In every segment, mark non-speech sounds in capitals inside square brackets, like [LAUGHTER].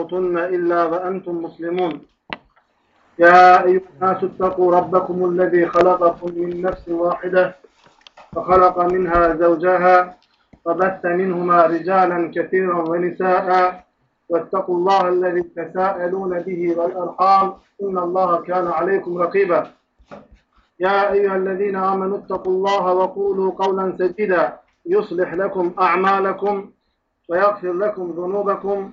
تموتن إلا وأنتم مسلمون. يا أيها الناس اتقوا ربكم الذي خلقكم من نفس واحدة وخلق منها زوجها وبث منهما رجالا كثيرا ونساء واتقوا الله الذي تساءلون به والأرحام إن الله كان عليكم رقيبا. يا أيها الذين آمنوا اتقوا الله وقولوا قولا سديدا يصلح لكم أعمالكم ويغفر لكم ذنوبكم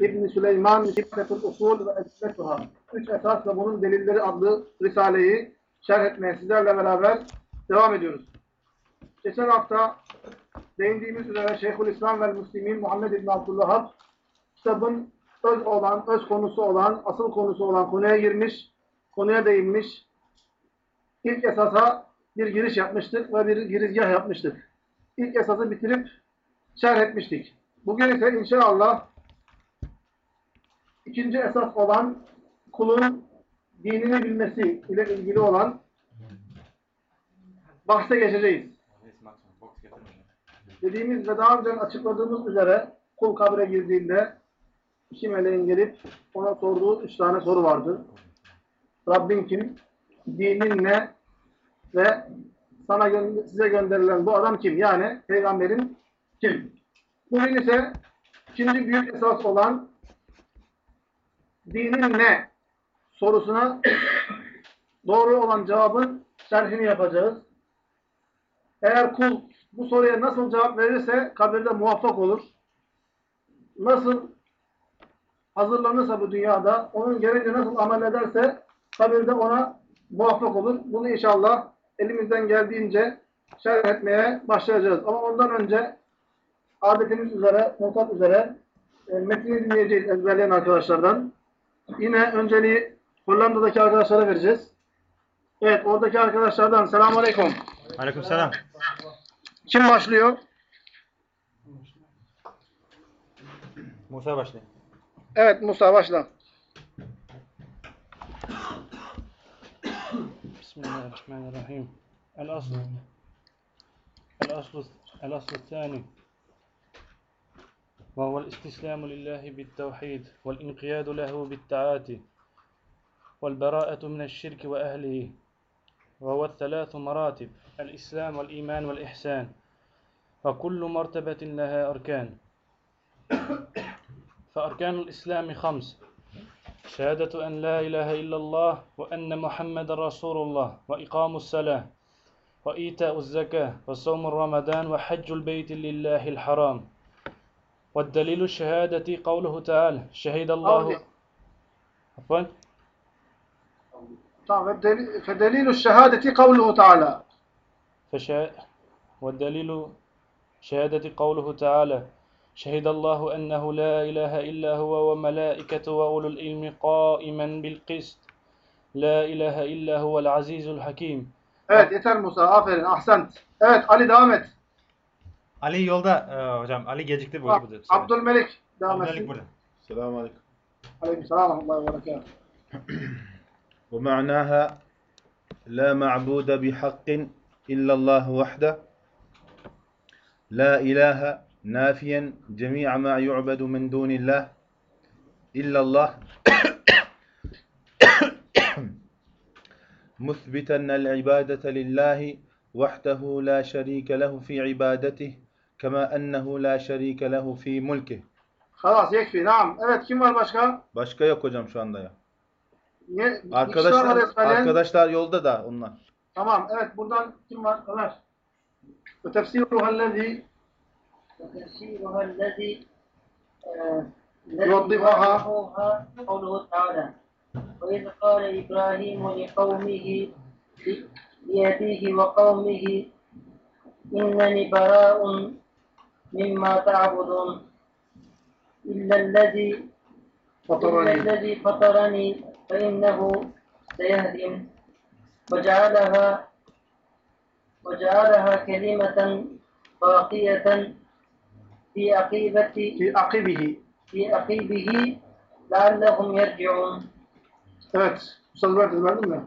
İbni Süleyman Hikmetul Usul ve Esmetuha Üç esas ve bunun delilleri adlı Risale'yi şerh etmeye sizlerle beraber devam ediyoruz. Geçen hafta değindiğimiz üzere Şeyhülislam ve Müslimin Muhammed İbni Abdülvahhab kitabın öz olan, öz konusu olan, asıl konusu olan konuya girmiş, konuya değinmiş. İlk esasa bir giriş yapmıştık ve bir girizgah yapmıştık. İlk esası bitirip şerh etmiştik. Bugün ise inşallah ikinci esas olan kulun dinini bilmesi ile ilgili olan bahse geçeceğiz. Dediğimiz ve daha önce açıkladığımız üzere kul kabre girdiğinde iki meleğin gelip ona sorduğu üç tane soru vardı. Rabbin kim? Dinin ne? Ve sana gö size gönderilen bu adam kim? Yani peygamberin kim? Bugün ise ikinci büyük esas olan dinin ne sorusuna doğru olan cevabın şerhini yapacağız. Eğer kul bu soruya nasıl cevap verirse kabirde muvaffak olur. Nasıl hazırlanırsa bu dünyada, onun gereğince nasıl amel ederse kabirde ona muvaffak olur. Bunu inşallah elimizden geldiğince şerh etmeye başlayacağız. Ama ondan önce adetimiz üzere, mutat üzere e, metnini dinleyeceğiz ezberleyen arkadaşlardan. Yine önceliği Hollanda'daki arkadaşlara vereceğiz. Evet oradaki arkadaşlardan selamun aleyküm. Aleyküm selam. Kim başlıyor? Musa başlıyor. Evet Musa başla. Bismillahirrahmanirrahim. El aslı. El aslı. El aslı tani. وهو الاستسلام لله بالتوحيد والانقياد له بالتعاتي والبراءة من الشرك وأهله وهو الثلاث مراتب الإسلام والإيمان والإحسان. وكل مرتبة لها أركان. فأركان الإسلام خمس شهادة أن لا إله إلا الله وأن محمد رسول الله وإقام الصلاة وإيتاء الزكاة وصوم رمضان وحج البيت لله الحرام. والدليل الشهادة قوله تعالى شهد الله. عفوا deli- فدليل الشهادة قوله تعالى فشا... والدليل شهادة قوله تعالى شهد الله أنه لا إله إلا هو وملائكته وأولو العلم قائما بالقسط لا إله إلا هو العزيز الحكيم Evet, yeter Musa. Aferin, ahsent. Evet, Ali devam et. Ali yolda e, hocam. Ali gecikti bu. Bu Abdülmelik devam Abdülhalik etsin. burada. السلام عليكم Aleykümselam [CLEARS THROAT] ve rahmetullahi ve berekatuhu. ومعناها لا معبود بحق إلا الله وحده لا إله نافيا جميع ما يعبد من دون الله إلا الله مثبتا العبادة لله وحده لا شريك له في عبادته كما أنه لا شريك له في ملكه Halas, yekfi. Naam. Evet, kim var başka? Başka yok hocam şu anda ya. Niye? İkişer var Arkadaşlar, ezberleyen. arkadaşlar yolda da onlar. Tamam, evet. Buradan kim var? Ömer. Ve tefsiruha allezi وتفسيرها الذي آه، يوضحها. يوضحها قوله تعالى وإذ قال إبراهيم لقومه لأبيه وقومه إنني براء مما تعبدون إلا الذي إلا فطرني. الذي فطرني فإنه سيهدم وجعلها وجعلها كلمة باقية في عقيبة Fi akibihi. في عقيبه لعلهم يرجعون Evet. Ustaz verdin, verdin mi?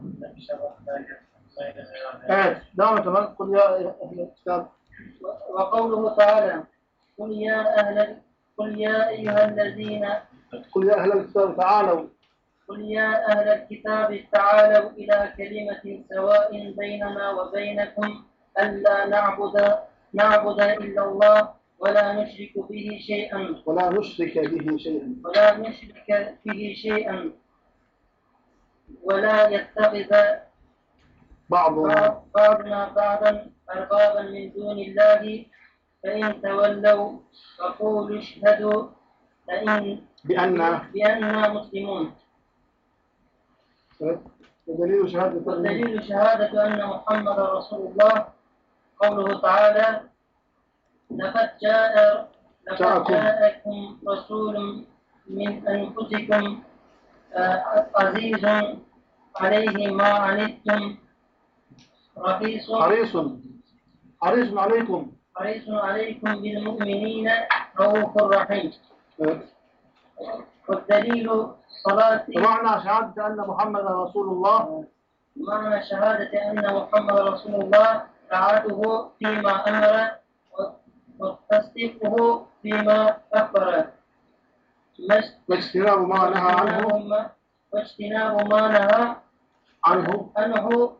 Evet. Devam et hemen. Kul ya قل يا أهل قل يا أيها الذين Kul ya ehl kitap. Ta'alav. قل يا أهل الكتاب تعالوا إلى كلمة سواء بيننا وبينكم ألا نعبد نعبد إلا الله ولا نشرك به شيئا la nuşrike bihi şeyen. ولا نشرك به شيئا ولا يتخذ Ba'duna. بعضنا بعضا أربابا من دون الله فإن تولوا فقولوا اشهدوا فإن بأن بأننا مسلمون. Ve delilu şehadet. والدليل شهادة أن محمد رسول الله قوله تعالى لقد جاء لقد جاءكم. رسول من أنفسكم آه، عزيز عليه ما عنتم رخيص Harisun. Harisun aleykum. حريص عليكم بالمؤمنين رؤوف رحيم. والدليل صلاة ومعنى شهادة أن محمد رسول الله. معنى شهادة أن محمد رسول الله طاعته فيما أمر وتصديقه فيما أخبر. واجتناب ما نهى عنه. واجتناب- ما نهى عنه. عنه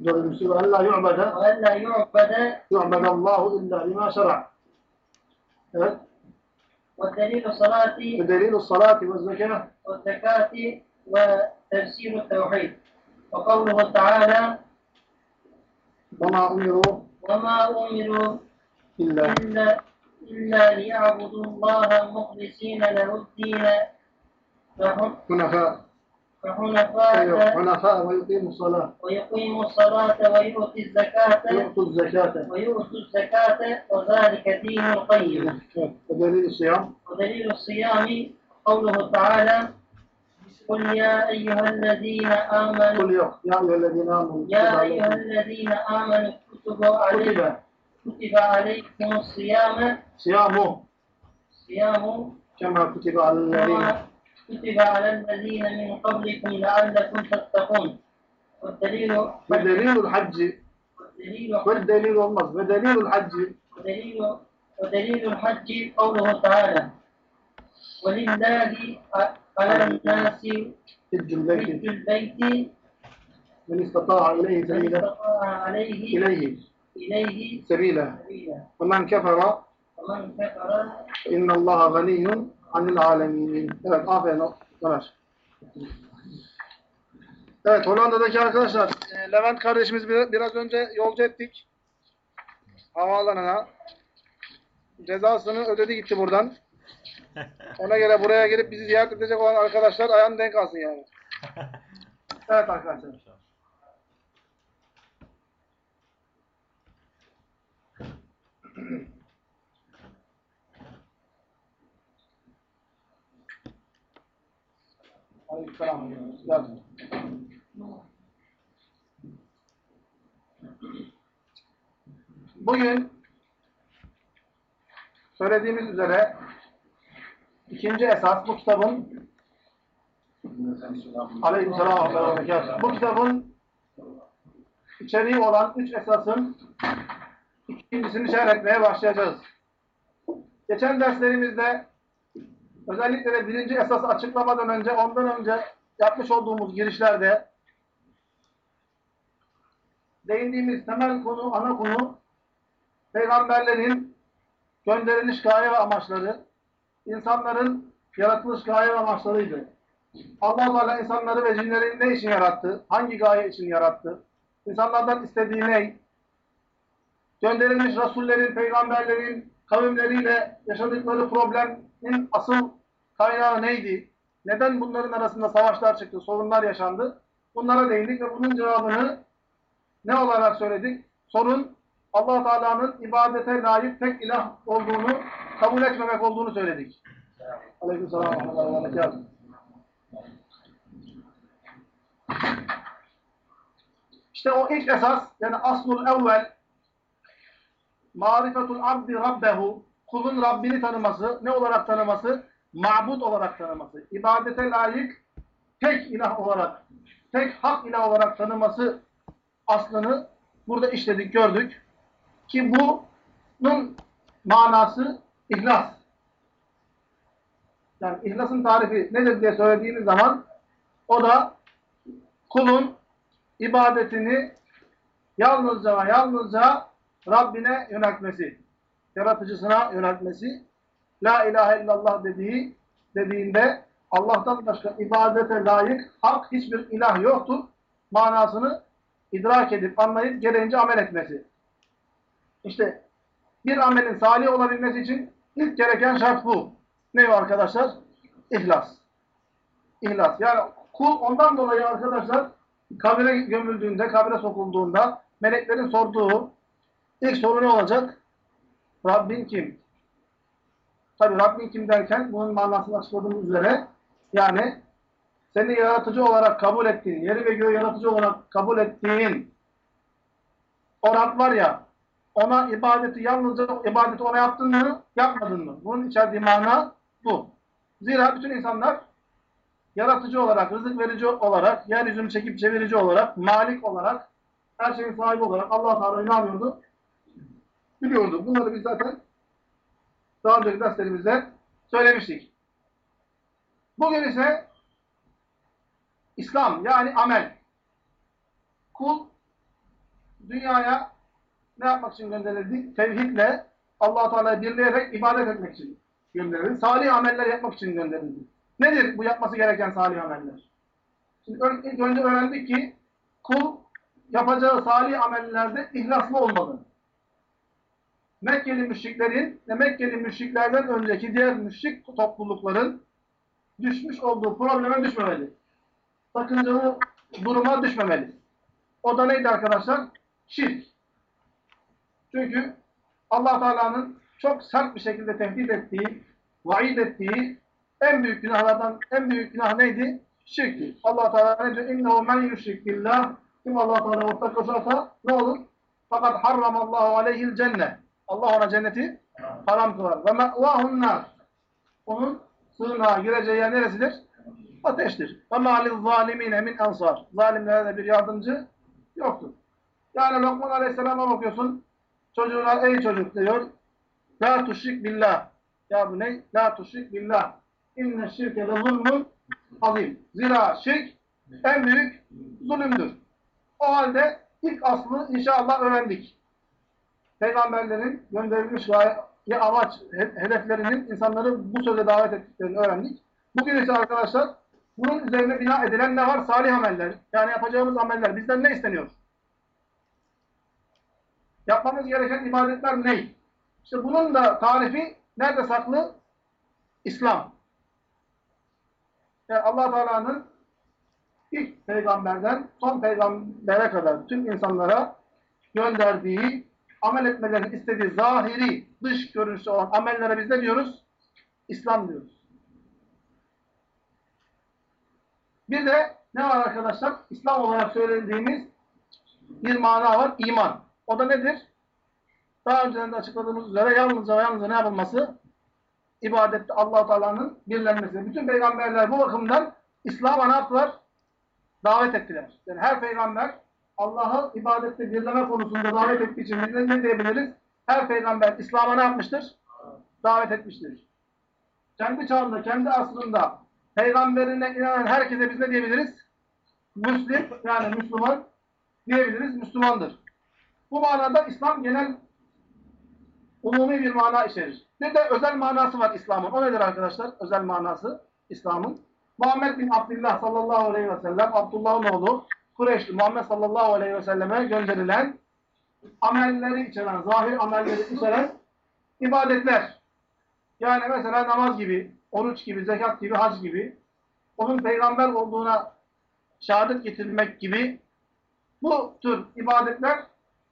وزجر Dördüncüsü أن لا يعبد وألا يعبد يعبد الله إلا بما شرع. Evet. والدليل صلاة ودليل الصلاة والزكاة. والزكاة وتفسير التوحيد. وقوله تعالى وما أمروا وما أمروا إلا إلا إلا ليعبدوا الله مخلصين له الدين. حنفاء فحنفاء حنفاء ويقيموا الصلاة. ويقيموا الصلاة ويؤتي الزكاة ويؤتوا الزكاة. ويؤتوا الزكاة وذلك دين القيم. ودليل الصيام. ودليل الصيام قوله تعالى قل يا أيها الذين آمنوا قل يا أيها الذين آمنوا يا أيها عليكم. الذين آمنوا كتب عليكم كتب. عليكم الصيام. صيامه. صيام كما كتب على الذين كتب على الذين من قبلكم لعلكم تتقون. والدليل ودليل الحج؟ والدليل والدليل والنص ودليل الحج؟ ودليل ودليل الحج قوله تعالى ولله على الناس حج البيت. من استطاع إليه سبيلا. استطاع عليه إليه. إليه سبيلا. سبيلا. ومن كفر؟ ومن كفر؟ فإن الله غني Anil alemin. Evet aferin Ömer. Evet Hollanda'daki arkadaşlar e, Levent kardeşimiz biraz önce yolcu ettik. Havaalanına. Cezasını ödedi gitti buradan. [LAUGHS] Ona göre buraya gelip bizi ziyaret edecek olan arkadaşlar ayağın denk alsın yani. [LAUGHS] Evet arkadaşlar. Mm-hmm. [LAUGHS] Aleykümselam. Bugün söylediğimiz üzere ikinci esas bu kitabın Aleykümselam. Bu kitabın içeriği olan üç esasın ikincisini şerh etmeye başlayacağız. Geçen derslerimizde özellikle de birinci esası açıklamadan önce, ondan önce yapmış olduğumuz girişlerde değindiğimiz temel konu, ana konu peygamberlerin gönderiliş gaye ve amaçları, insanların yaratılış gaye ve amaçlarıydı. Allah Teala insanları ve cinleri ne için yarattı? Hangi gaye için yarattı? İnsanlardan istediği ne? Gönderilmiş rasullerin, peygamberlerin kavimleriyle yaşadıkları problemin asıl kaynağı neydi? Neden bunların arasında savaşlar çıktı, sorunlar yaşandı? Bunlara değindik ve bunun cevabını ne olarak söyledik? Sorun Allah Teala'nın ibadete layık tek ilah olduğunu kabul etmemek olduğunu söyledik. Ve berekatuhu. İşte o ilk esas yani aslul evvel marifetul abdi rabbehu kulun Rabbini tanıması ne olarak tanıması? Ma'bud olarak tanıması. ibadete layık tek ilah olarak tek hak ilah olarak tanıması aslını burada işledik gördük. Ki bunun manası ihlas. Yani ihlasın tarifi nedir diye söylediğimiz zaman o da kulun ibadetini yalnızca yalnızca Rabbine yöneltmesi, yaratıcısına yöneltmesi, La ilahe illallah dediği dediğinde Allah'tan başka ibadete layık hak hiçbir ilah yoktur manasını idrak edip anlayıp gereğince amel etmesi. İşte bir amelin salih olabilmesi için ilk gereken şart bu. Ne var arkadaşlar? İhlas. İhlas. Yani kul ondan dolayı arkadaşlar kabire gömüldüğünde, kabire sokulduğunda meleklerin sorduğu ilk soru ne olacak? Rabbin kim? Tabi Rabbin kim derken bunun manasını açıkladığımız üzere yani seni yaratıcı olarak kabul ettiğin, yeri ve göğü yaratıcı olarak kabul ettiğin o Rab var ya ona ibadeti yalnızca ibadeti ona yaptın mı, yapmadın mı? Bunun içerdiği mana bu. Zira bütün insanlar yaratıcı olarak, rızık verici olarak, yeryüzünü çekip çevirici olarak, malik olarak, her şeyin sahibi olarak Allah Teala'yı ne yapıyordu? Biliyordu. Bunları biz zaten daha önceki derslerimizde söylemiştik. Bugün ise İslam yani amel. Kul dünyaya ne yapmak için gönderildi? Tevhidle allah Teala'yı birleyerek ibadet etmek için gönderildi. Salih ameller yapmak için gönderildi. Nedir bu yapması gereken salih ameller? Şimdi ilk önce öğrendik ki kul yapacağı salih amellerde ihlaslı olmalı. Mekkeli müşriklerin ve Mekkeli müşriklerden önceki diğer müşrik toplulukların düşmüş olduğu probleme düşmemeli. Sakıncalı duruma düşmemeli. O da neydi arkadaşlar? Şirk. Çünkü allah Teala'nın çok sert bir şekilde tehdit ettiği, vaid ettiği en büyük günahlardan en büyük günah neydi? Şirkti. allah Teala ne diyor? İnnehu men yüşrik billah. Kim allah Teala ortak koşarsa ne olur? Fakat harramallahu aleyhil cennet. Allah ona cenneti haram kılar. Ve me'vahun nar. Onun sığınağa gireceği yer neresidir? Ateştir. Ve ma'lil zalimine min ansar. Zalimlere de bir yardımcı yoktur. Yani Lokman Aleyhisselam'a bakıyorsun. Çocuğuna ey çocuk diyor. La tuşrik billah. Ya bu ne? La tuşrik billah. İnne şirke de zulmün azim. Zira şirk en büyük zulümdür. O halde ilk aslı inşallah öğrendik. Peygamberlerin gönderilmiş gaye, amaç, he- hedeflerinin insanları bu söze davet ettiklerini öğrendik. Bugün ise arkadaşlar bunun üzerine bina edilen ne var? Salih ameller. Yani yapacağımız ameller. Bizden ne isteniyor? Yapmamız gereken ibadetler ne? İşte bunun da tarifi nerede saklı? İslam. Yani allah Teala'nın ilk peygamberden son peygambere kadar tüm insanlara gönderdiği, amel etmelerini istediği zahiri, dış görünüşü olan amellere biz ne diyoruz? İslam diyoruz. Bir de ne var arkadaşlar? İslam olarak söylediğimiz bir mana var. iman. O da nedir? Daha önceden de açıkladığımız üzere yalnızca yalnızca ne yapılması? İbadette allah Teala'nın birlenmesi. Bütün peygamberler bu bakımdan İslam'a ne yaptılar? Davet ettiler. Yani her peygamber Allah'ı ibadette birleme konusunda davet ettiği için biz ne diyebiliriz? Her peygamber İslam'a ne yapmıştır? Davet etmiştir. Kendi çağında, kendi asrında peygamberine inanan herkese biz ne diyebiliriz? Müslim, yani Müslüman diyebiliriz, Müslümandır. Bu manada İslam genel umumi bir mana içerir. Bir de özel manası var İslam'ın. O nedir arkadaşlar? Özel manası İslam'ın. Muhammed bin Abdullah sallallahu aleyhi ve sellem, Abdullah'ın oğlu, Kureyşli Muhammed sallallahu aleyhi ve selleme gönderilen amelleri içeren, zahir amelleri içeren ibadetler. Yani mesela namaz gibi, oruç gibi, zekat gibi, hac gibi, onun peygamber olduğuna şehadet getirmek gibi bu tür ibadetler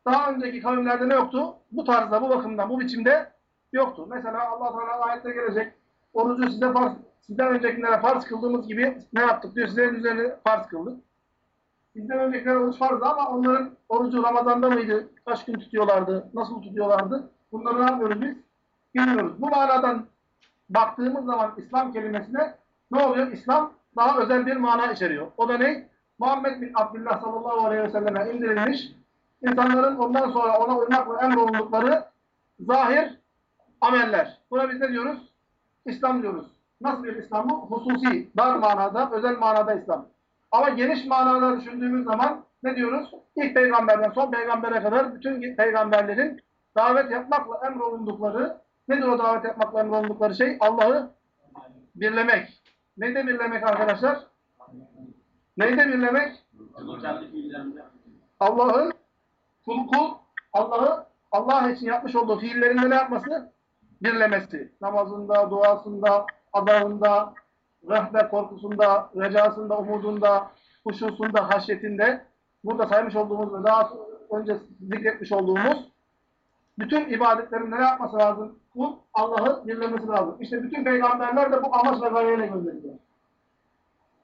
daha önceki kavimlerde ne yoktu? Bu tarzda, bu bakımdan, bu biçimde yoktu. Mesela Allah Teala ayette gelecek. orucu size farz, sizden öncekilere farz kıldığımız gibi ne yaptık diyor. Sizlerin üzerine farz kıldık. Bizden öncekiler oruç farzdı ama onların orucu Ramazan'da mıydı? Kaç gün tutuyorlardı? Nasıl tutuyorlardı? Bunları ne yapıyoruz biz? Bilmiyoruz. Bu manadan baktığımız zaman İslam kelimesine ne oluyor? İslam daha özel bir mana içeriyor. O da ne? Muhammed bin Abdullah sallallahu aleyhi ve selleme indirilmiş. İnsanların ondan sonra ona uymakla emrolundukları zahir ameller. Buna biz ne diyoruz? İslam diyoruz. Nasıl bir İslam bu? Hususi, dar manada, özel manada İslam. Ama geniş manada düşündüğümüz zaman ne diyoruz? İlk peygamberden son peygambere kadar bütün peygamberlerin davet yapmakla emrolundukları, nedir o davet yapmakla emrolundukları şey? Allah'ı birlemek. Neyde birlemek arkadaşlar? Neyde birlemek? Allah'ın kul kul, Allah'ı Allah için yapmış olduğu fiillerinde ne yapması? Birlemesi. Namazında, duasında, adağında, rahbe korkusunda, recasında, umudunda, huşusunda, haşyetinde burada saymış olduğumuz ve daha önce zikretmiş olduğumuz bütün ibadetlerinde ne yapması lazım? Kul Allah'ı birlemesi lazım. İşte bütün peygamberler de bu amaç ve gayeyle gönderiliyor.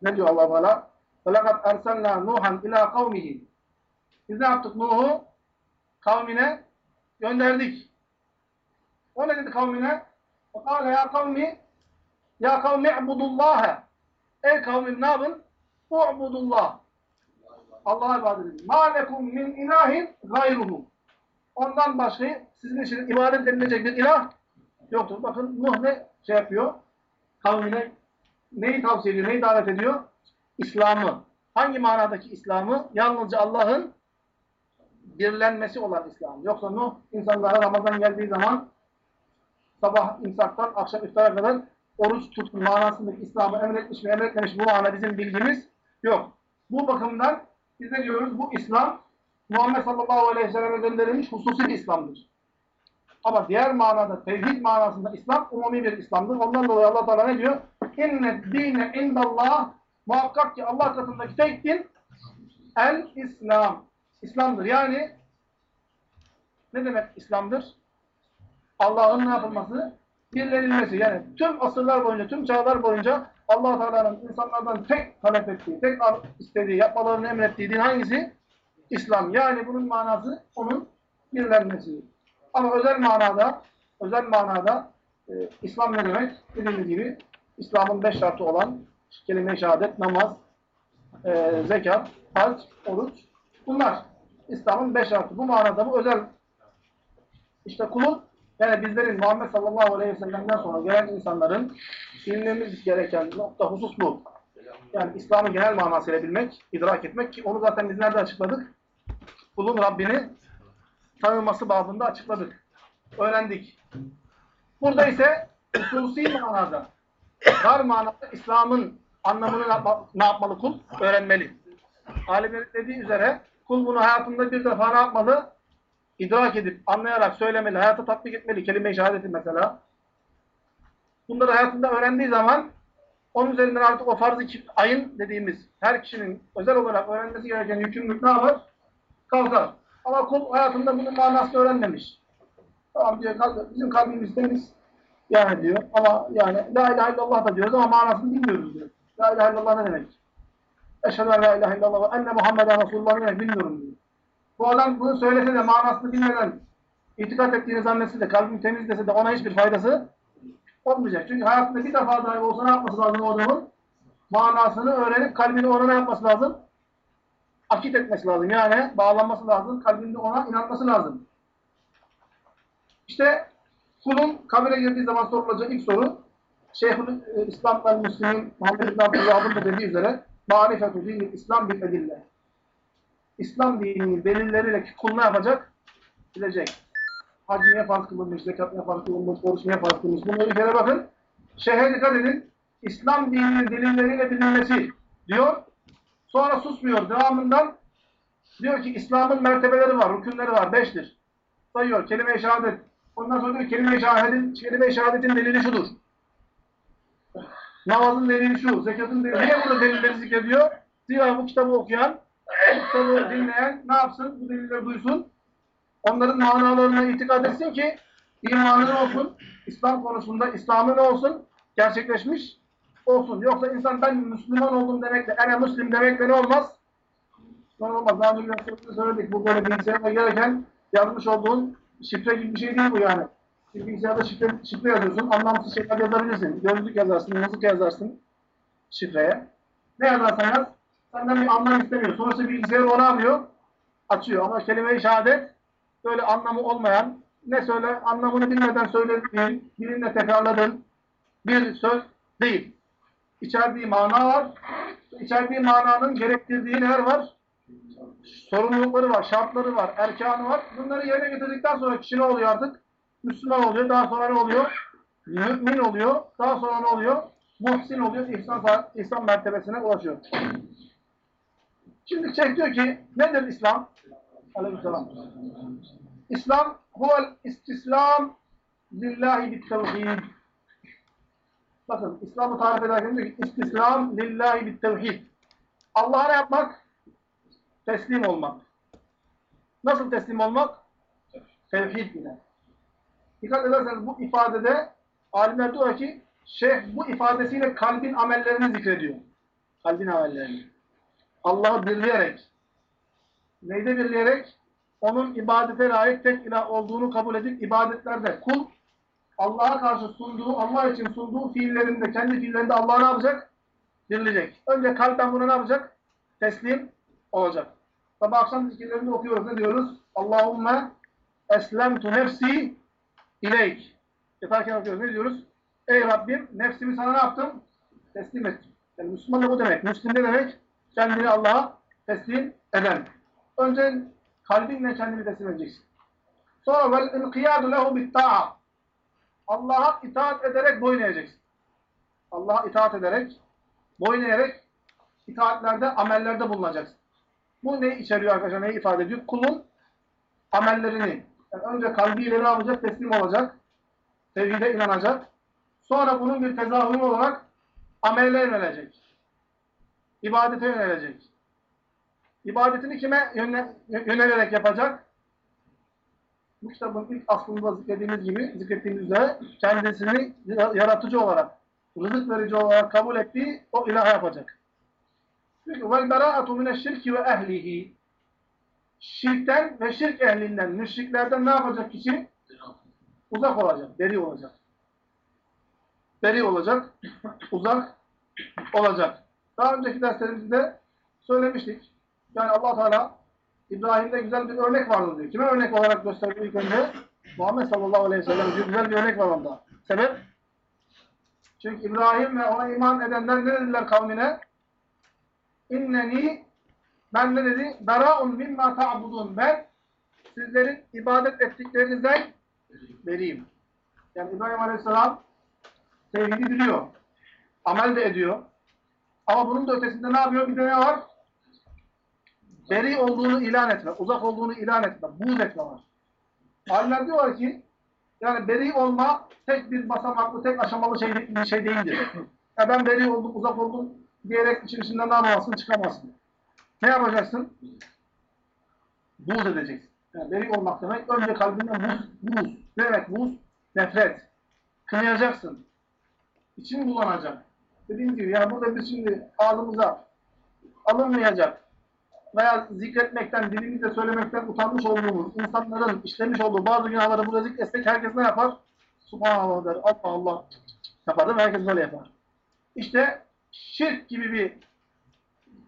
Ne diyor Allah Teala? وَلَقَدْ اَرْسَلْنَا نُوحًا اِلَى قَوْمِهِ Biz ne yaptık? Nuh'u kavmine gönderdik. O ne dedi kavmine? وَقَالَ يَا قَوْمِ ya kavmi i'budullaha. Ey kavmim ne yapın? U'budullah. Allah'a ibadet edin. Ma lekum min ilahin gayruhu. Ondan başka sizin için ibadet edilecek bir ilah yoktur. Bakın Nuh ne şey yapıyor? Kavmine neyi tavsiye ediyor, neyi davet ediyor? İslam'ı. Hangi manadaki İslam'ı? Yalnızca Allah'ın birlenmesi olan İslam. Yoksa Nuh insanlara Ramazan geldiği zaman sabah imsaktan akşam iftara kadar oruç tutun manasındaki İslam'ı emretmiş mi emretmemiş bu mana bizim bilgimiz yok. Bu bakımdan biz ne diyoruz? Bu İslam Muhammed sallallahu aleyhi ve selleme gönderilmiş hususi bir İslam'dır. Ama diğer manada, tevhid manasında İslam umumi bir İslam'dır. Ondan dolayı Allah Teala ne diyor? İnne dine indallah muhakkak ki Allah katındaki tek din el İslam. İslam'dır. Yani ne demek İslam'dır? Allah'ın ne yapılması? Birlenilmesi. Yani tüm asırlar boyunca, tüm çağlar boyunca allah Teala'nın insanlardan tek talep ettiği, tek istediği, yapmalarını emrettiği din hangisi? İslam. Yani bunun manası onun birlenmesi. Ama özel manada, özel manada e, İslam ne demek? Dediğimiz gibi İslam'ın beş şartı olan kelime-i şehadet, namaz, e, zekat, hac, oruç. Bunlar İslam'ın beş şartı. Bu manada bu özel işte kulun yani bizlerin Muhammed sallallahu aleyhi ve sellem'den sonra gelen insanların bilmemiz gereken nokta husus bu. Yani İslam'ı genel manasıyla bilmek, idrak etmek ki onu zaten biz nerede açıkladık? Kulun Rabbini tanıması babında açıkladık. Öğrendik. Burada ise hususi manada, dar manada İslam'ın anlamını ne yapmalı kul? Öğrenmeli. Alimlerin dediği üzere kul bunu hayatında bir defa ne yapmalı? İdrak edip, anlayarak söylemeli, hayata tatbik etmeli, kelime-i şehadeti mesela. Bunları hayatında öğrendiği zaman onun üzerinden artık o farz-ı ayın dediğimiz her kişinin özel olarak öğrenmesi gereken yükümlülük ne yapar? Kalkar. Ama kul hayatında bunun manasını öğrenmemiş. Tamam diyor, bizim kalbimiz temiz. Yani diyor ama yani la ilahe illallah da diyoruz ama manasını bilmiyoruz diyor. La ilahe illallah ne demek? Eşhedü en la ilahe illallah ve enne Muhammeden Resulullah ne demek bilmiyorum diyor. Bu adam bunu söylese de manasını bilmeden itikat ettiğini zannetse de kalbim temiz dese de ona hiçbir faydası olmayacak. Çünkü hayatında bir defa dahi olsa ne yapması lazım o adamın? Manasını öğrenip kalbini ona ne yapması lazım? Akit etmesi lazım. Yani bağlanması lazım. Kalbinde ona inanması lazım. İşte kulun kabire girdiği zaman sorulacak ilk soru Şeyhül İslam ve Müslümin Muhammed İbn dediği üzere marifetu dini İslam bil edille. İslam dininin delilleriyle kul ne yapacak? Bilecek. Hac niye farz kılınmış, zekat niye farz kılınmış, oruç niye farz kılınmış. Bunları bir bakın. Şeyhe dikkat edin. İslam dininin delilleriyle bilinmesi diyor. Sonra susmuyor. Devamından diyor ki İslam'ın mertebeleri var, rükünleri var. Beştir. Sayıyor. Kelime-i şehadet. Ondan sonra diyor kelime-i şehadetin, kelime şehadetin delili şudur. Namazın delili şu. Zekatın delili. Niye burada delilleri zikrediyor? Zira bu kitabı okuyan kitabı dinleyen ne yapsın? Bu delilleri duysun. Onların manalarına itikad etsin ki imanı olsun? İslam konusunda İslam'ı ne olsun? gerçekleşmiş olsun. Yoksa insan ben Müslüman oldum demekle, ene Müslim demekle ne olmaz? Ne olmaz. Daha önce söyledik. Bu böyle bilgisayarda gelirken yazmış olduğun şifre gibi bir şey değil bu yani. Şimdi bilgisayarda şifre, şifre yazıyorsun. Anlamsız şeyler yazabilirsin. Gözlük yazarsın, mızık yazarsın şifreye. Ne yazarsan yaz. Senden bir anlam istemiyor. Sonuçta bilgisayar onu arıyor. Açıyor. Ama kelime-i şehadet böyle anlamı olmayan, ne söyle, anlamını bilmeden söylediğin, dilinle tekrarladığın bir söz değil. İçerdiği mana var. İçerdiği mananın gerektirdiği neler var? Sorumlulukları var, şartları var, erkanı var. Bunları yerine getirdikten sonra kişi ne oluyor artık? Müslüman oluyor. Daha sonra ne oluyor? Mümin oluyor. Daha sonra ne oluyor? Muhsin oluyor. İhsan, İhsan mertebesine ulaşıyor. Şimdi şey diyor ki nedir İslam? Aleykümselam. İslam huvel istislam lillahi bit tevhid. Bakın İslam'ı tarif ederken diyor ki istislam lillahi bit tevhid. Allah'a ne yapmak? Teslim olmak. Nasıl teslim olmak? Tevhid ile. Dikkat ederseniz bu ifadede alimler diyor ki şeyh bu ifadesiyle kalbin amellerini zikrediyor. Kalbin amellerini. Allah'ı birleyerek, neyde birleyerek? Onun ibadete layık tek ilah olduğunu kabul edip ibadetlerde kul Allah'a karşı sunduğu, Allah için sunduğu fiillerinde, kendi fiillerinde Allah'a ne yapacak? Birleyecek. Önce kalpten buna ne yapacak? Teslim olacak. Sabah akşam zikirlerinde okuyoruz. Ne diyoruz? Allahümme eslemtu nefsi ileyk. Yatarken okuyoruz. Ne diyoruz? Ey Rabbim nefsimi sana ne yaptım? Teslim ettim. Yani Müslüman da bu demek. Müslim ne demek? Kendini Allah'a teslim eden. Önce kalbinle kendini teslim edeceksin. Sonra vel inqiyadu lehu bit ta'a. Allah'a itaat ederek boyun eğeceksin. Allah'a itaat ederek, boyun eğerek itaatlerde, amellerde bulunacaksın. Bu ne içeriyor arkadaşlar, neyi ifade ediyor? Kulun amellerini. Yani önce kalbiyle ne yapacak? Teslim olacak. Tevhide inanacak. Sonra bunun bir tezahürü olarak amelle yönelecek. İbadete yönelecek. İbadetini kime yöne, yönelerek yapacak? Bu kitabın ilk aslında zikrediğimiz gibi, zikrettiğimiz üzere kendisini yaratıcı olarak, rızık verici olarak kabul ettiği o ilaha yapacak. Çünkü bera'atu mineşşirki ve ehlihi şirkten ve şirk ehlinden, müşriklerden ne yapacak kişi? Uzak olacak, beri olacak. Beri olacak, uzak olacak. Daha önceki derslerimizde söylemiştik. Yani allah Teala İbrahim'de güzel bir örnek vardı diyor. Kime örnek olarak gösterdi ilk önce? Muhammed sallallahu aleyhi ve sellem. Güzel bir örnek var onda. Sebep? Çünkü İbrahim ve ona iman edenler ne dediler kavmine? İnneni ben ne dedi? Bera'un mimma ta'budun. Ben sizlerin ibadet ettiklerinizden vereyim. Yani İbrahim aleyhisselam tevhidi biliyor. Amel de ediyor. Ama bunun da ötesinde ne yapıyor? Bir de ne var? Beri olduğunu ilan etme, uzak olduğunu ilan etme, buğz etme var. Alimler diyorlar ki, yani beri olma tek bir basamaklı, tek aşamalı şey, bir şey değildir. Ya ben beri oldum, uzak oldum diyerek için içinden ne yapamazsın, çıkamazsın. Ne yapacaksın? Buğz edeceksin. Yani beri olmak demek, önce kalbinden buz, buz. Ne demek buz? Nefret. Kınayacaksın. İçin bulanacak. Dediğim gibi, yani burada biz şimdi ağzımıza alınmayacak, veya zikretmekten, dilimizle söylemekten utanmış olduğumuz insanların işlemiş olduğu bazı günahları burada zikretsek herkes ne yapar? Subhanallah der, Allah Allah yapar değil mi? Herkes böyle yapar. İşte şirk gibi bir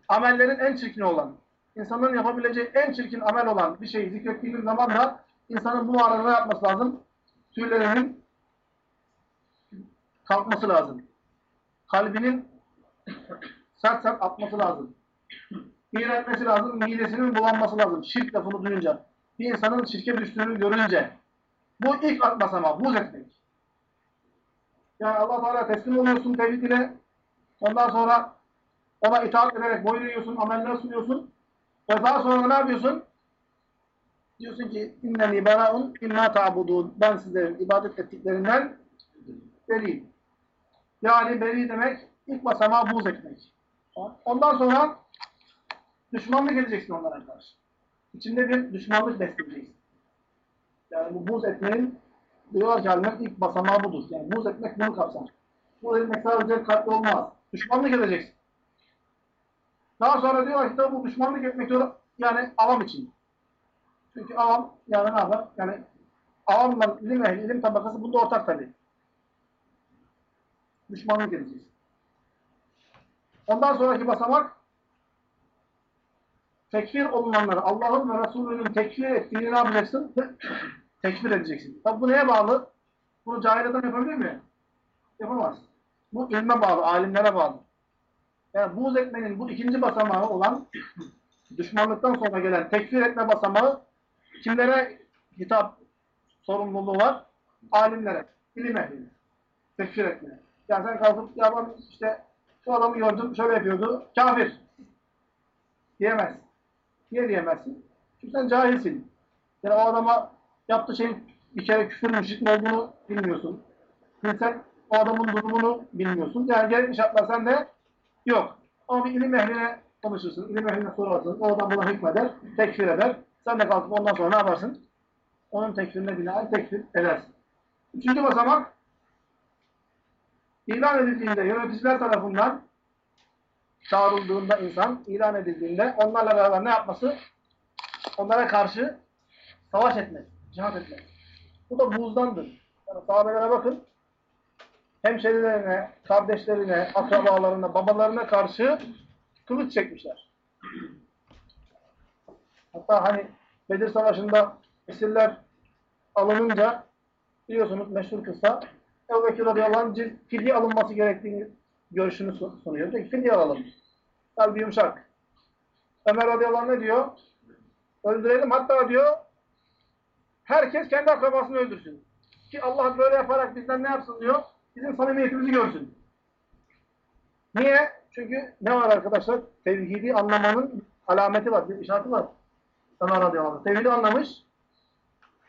amellerin en çirkini olan, insanların yapabileceği en çirkin amel olan bir şeyi zikrettiğimiz zaman da insanın bu arada yapması lazım? Tüylerinin kalkması lazım. Kalbinin sert sert atması lazım iğrenmesi lazım, midesinin bulanması lazım. Şirk lafını duyunca. Bir insanın şirke düştüğünü görünce. Bu ilk basamağı, buz etmek. Yani Allah Teala teslim oluyorsun tevhid ile. Ondan sonra ona itaat ederek boyun eğiyorsun, ameller sunuyorsun. Ve daha sonra ne yapıyorsun? Diyorsun ki inneni bera'un imma ta'budun. Ben sizlerin ibadet ettiklerinden beriyim. Yani beri demek ilk basamağı buz etmek. Ondan sonra düşmanlık edeceksin onlara karşı. İçinde bir düşmanlık besleyeceksin. Yani bu buz etmenin diyorlar ki alimler ilk basamağı budur. Yani buz etmek bunu kapsar. Bu elmek sadece kalpte olmaz. Düşmanlık edeceksin. Daha sonra diyor tabi bu düşmanlık etmek diyor yani avam için. Çünkü avam yani ne yapar? Yani avamla ilim ehli, ilim tabakası bunda ortak tabi. Düşmanlık edeceğiz. Ondan sonraki basamak tekfir olunanları, Allah'ın ve Resulünün tekfir ettiğini ne yapacaksın? [CLEARS THROAT] tekfir edeceksin. Tabi bu neye bağlı? Bunu cahil adam yapabilir mi? Yapamaz. Bu ilme bağlı, alimlere bağlı. Yani buğz etmenin bu ikinci basamağı olan [CLEARS THROAT] düşmanlıktan sonra gelen tekfir etme basamağı kimlere hitap sorumluluğu var? Alimlere, ilim ehline. Tekfir etme. Yani sen kalkıp ya ben işte şu adamı gördüm, şöyle yapıyordu, kafir. Diyemez. Niye diyemezsin? Çünkü sen cahilsin. Yani o adama yaptığı şeyin bir kere küfür müşrik olduğunu bilmiyorsun. Yani sen o adamın durumunu bilmiyorsun. Yani gerekli şartlar sende yok. Ama bir ilim ehline konuşursun, ilim ehline sorarsın, o adam buna hükmeder, tekfir eder. Sen de kalkıp ondan sonra ne yaparsın? Onun tekfirine binaen tekfir edersin. Üçüncü basamak, ilan edildiğinde yöneticiler tarafından çağrıldığında insan, ilan edildiğinde onlarla beraber ne yapması? Onlara karşı savaş etmesi, cihat etmesi. Bu da buzdandır. Yani sahabelere bakın, hemşerilerine, kardeşlerine, akrabalarına, babalarına karşı kılıç çekmişler. Hatta hani Bedir Savaşı'nda esirler alınınca biliyorsunuz meşhur kısa Ebu Bekir radıyallahu anh fidye alınması gerektiğini görüşünü sun- sunuyor. Diyor ki fidye alalım. Kalbi yumuşak. Ömer radıyallahu anh ne diyor? Öldürelim hatta diyor herkes kendi akrabasını öldürsün. Ki Allah böyle yaparak bizden ne yapsın diyor? Bizim samimiyetimizi görsün. Niye? Çünkü ne var arkadaşlar? Tevhidi anlamanın alameti var, bir işareti var. Ömer radıyallahu anh. Tevhidi anlamış.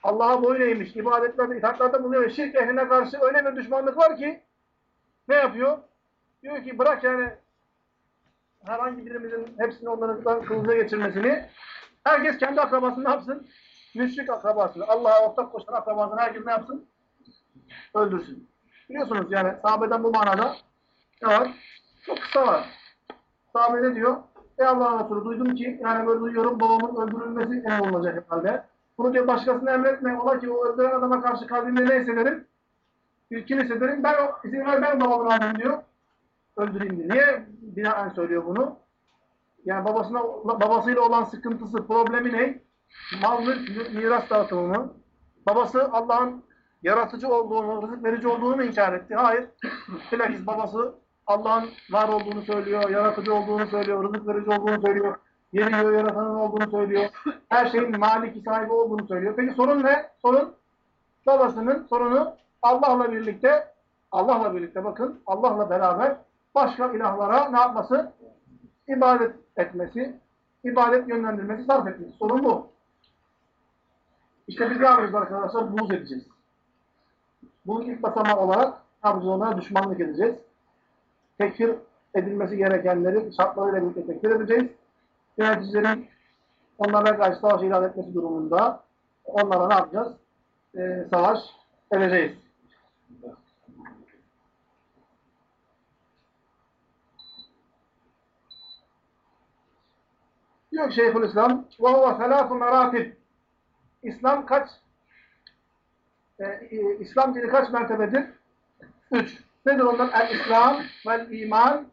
Allah'a boyun eğmiş, ibadetlerde, itaatlerde bulunuyor. Şirk ehline karşı öyle bir düşmanlık var ki ne yapıyor? Diyor ki bırak yani herhangi birimizin hepsini onların kılıca geçirmesini herkes kendi akrabasını ne yapsın? Müşrik akrabasını, Allah'a ortak koşan akrabasını herkes ne yapsın? Öldürsün. Biliyorsunuz yani sahabeden bu manada ne var? Çok kısa var. Sahabe ne diyor? Ey Allah'ın Resulü duydum ki yani böyle duyuyorum babamın öldürülmesi emrolunacak herhalde. Bunu diyor başkasına emretme. Ola ki o öldüren adama karşı kalbimde ne hissederim? Ülkin hissederim. Ben o izin ver ben babamın adını diyor. Öldüreyim diyor. Niye binaen söylüyor bunu? Yani babasına babasıyla olan sıkıntısı, problemi ne? Mal, mülk, miras dağıtımı mı? Babası Allah'ın yaratıcı olduğunu, rızık verici olduğunu mu inkar etti? Hayır. Bilakis babası Allah'ın var olduğunu söylüyor, yaratıcı olduğunu söylüyor, rızık verici olduğunu söylüyor, göğü yaratanın olduğunu söylüyor, her şeyin maliki sahibi olduğunu söylüyor. Peki sorun ne? Sorun babasının sorunu Allah'la birlikte, Allah'la birlikte bakın, Allah'la beraber başka ilahlara ne yapması? İbadet etmesi, ibadet yönlendirmesi, sarf etmesi. Sorun bu. İşte biz ne yapıyoruz arkadaşlar? Buğz edeceğiz. Bunun ilk basamağı olarak? Onlara düşmanlık edeceğiz. Tekfir edilmesi gerekenleri şartlarıyla birlikte tekfir edeceğiz yöneticilerin onlara karşı savaş ilan etmesi durumunda onlara ne yapacağız? E, savaş edeceğiz. Diyor Şeyhül İslam ve huve selâfun İslam kaç e, e, İslam dini kaç mertebedir? Üç. Nedir onlar? El-İslam, vel-İman,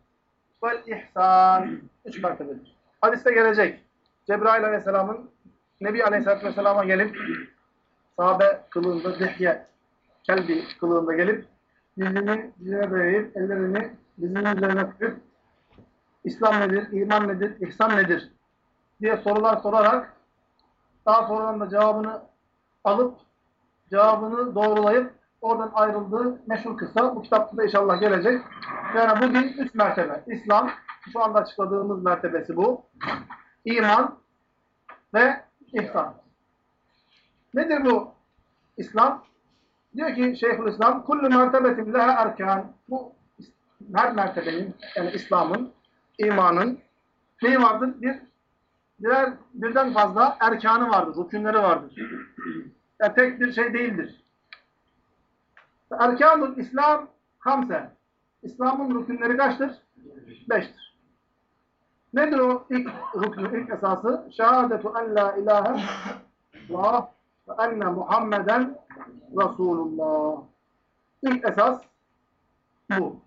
vel-İhsan. Üç mertebedir. Hadiste gelecek. Cebrail Aleyhisselam'ın Nebi Aleyhisselatü Vesselam'a gelip sahabe kılığında dihye kelbi kılığında gelip dizini dizine dayayıp ellerini dizinin üzerine koyup İslam nedir, iman nedir, ihsan nedir diye sorular sorarak daha sonradan da cevabını alıp cevabını doğrulayıp oradan ayrıldığı meşhur kısa. Bu kitapta da inşallah gelecek. Yani bu din üç mertebe. İslam, şu anda açıkladığımız mertebesi bu. İman ve ihsan. Nedir bu İslam? Diyor ki Şeyhülislam, kullu mertebetin leha erkan. Bu her mertebenin, yani İslam'ın, imanın neyi vardır? Bir, birer, birden fazla erkanı vardır, rükünleri vardır. Yani tek bir şey değildir. Erkanul İslam hamse. İslam'ın rükünleri kaçtır? Beştir. Nedir o ilk rüknü, ilk esası? Şehadetu en la ilahe illallah ve enne Muhammeden Resulullah. İlk esas bu.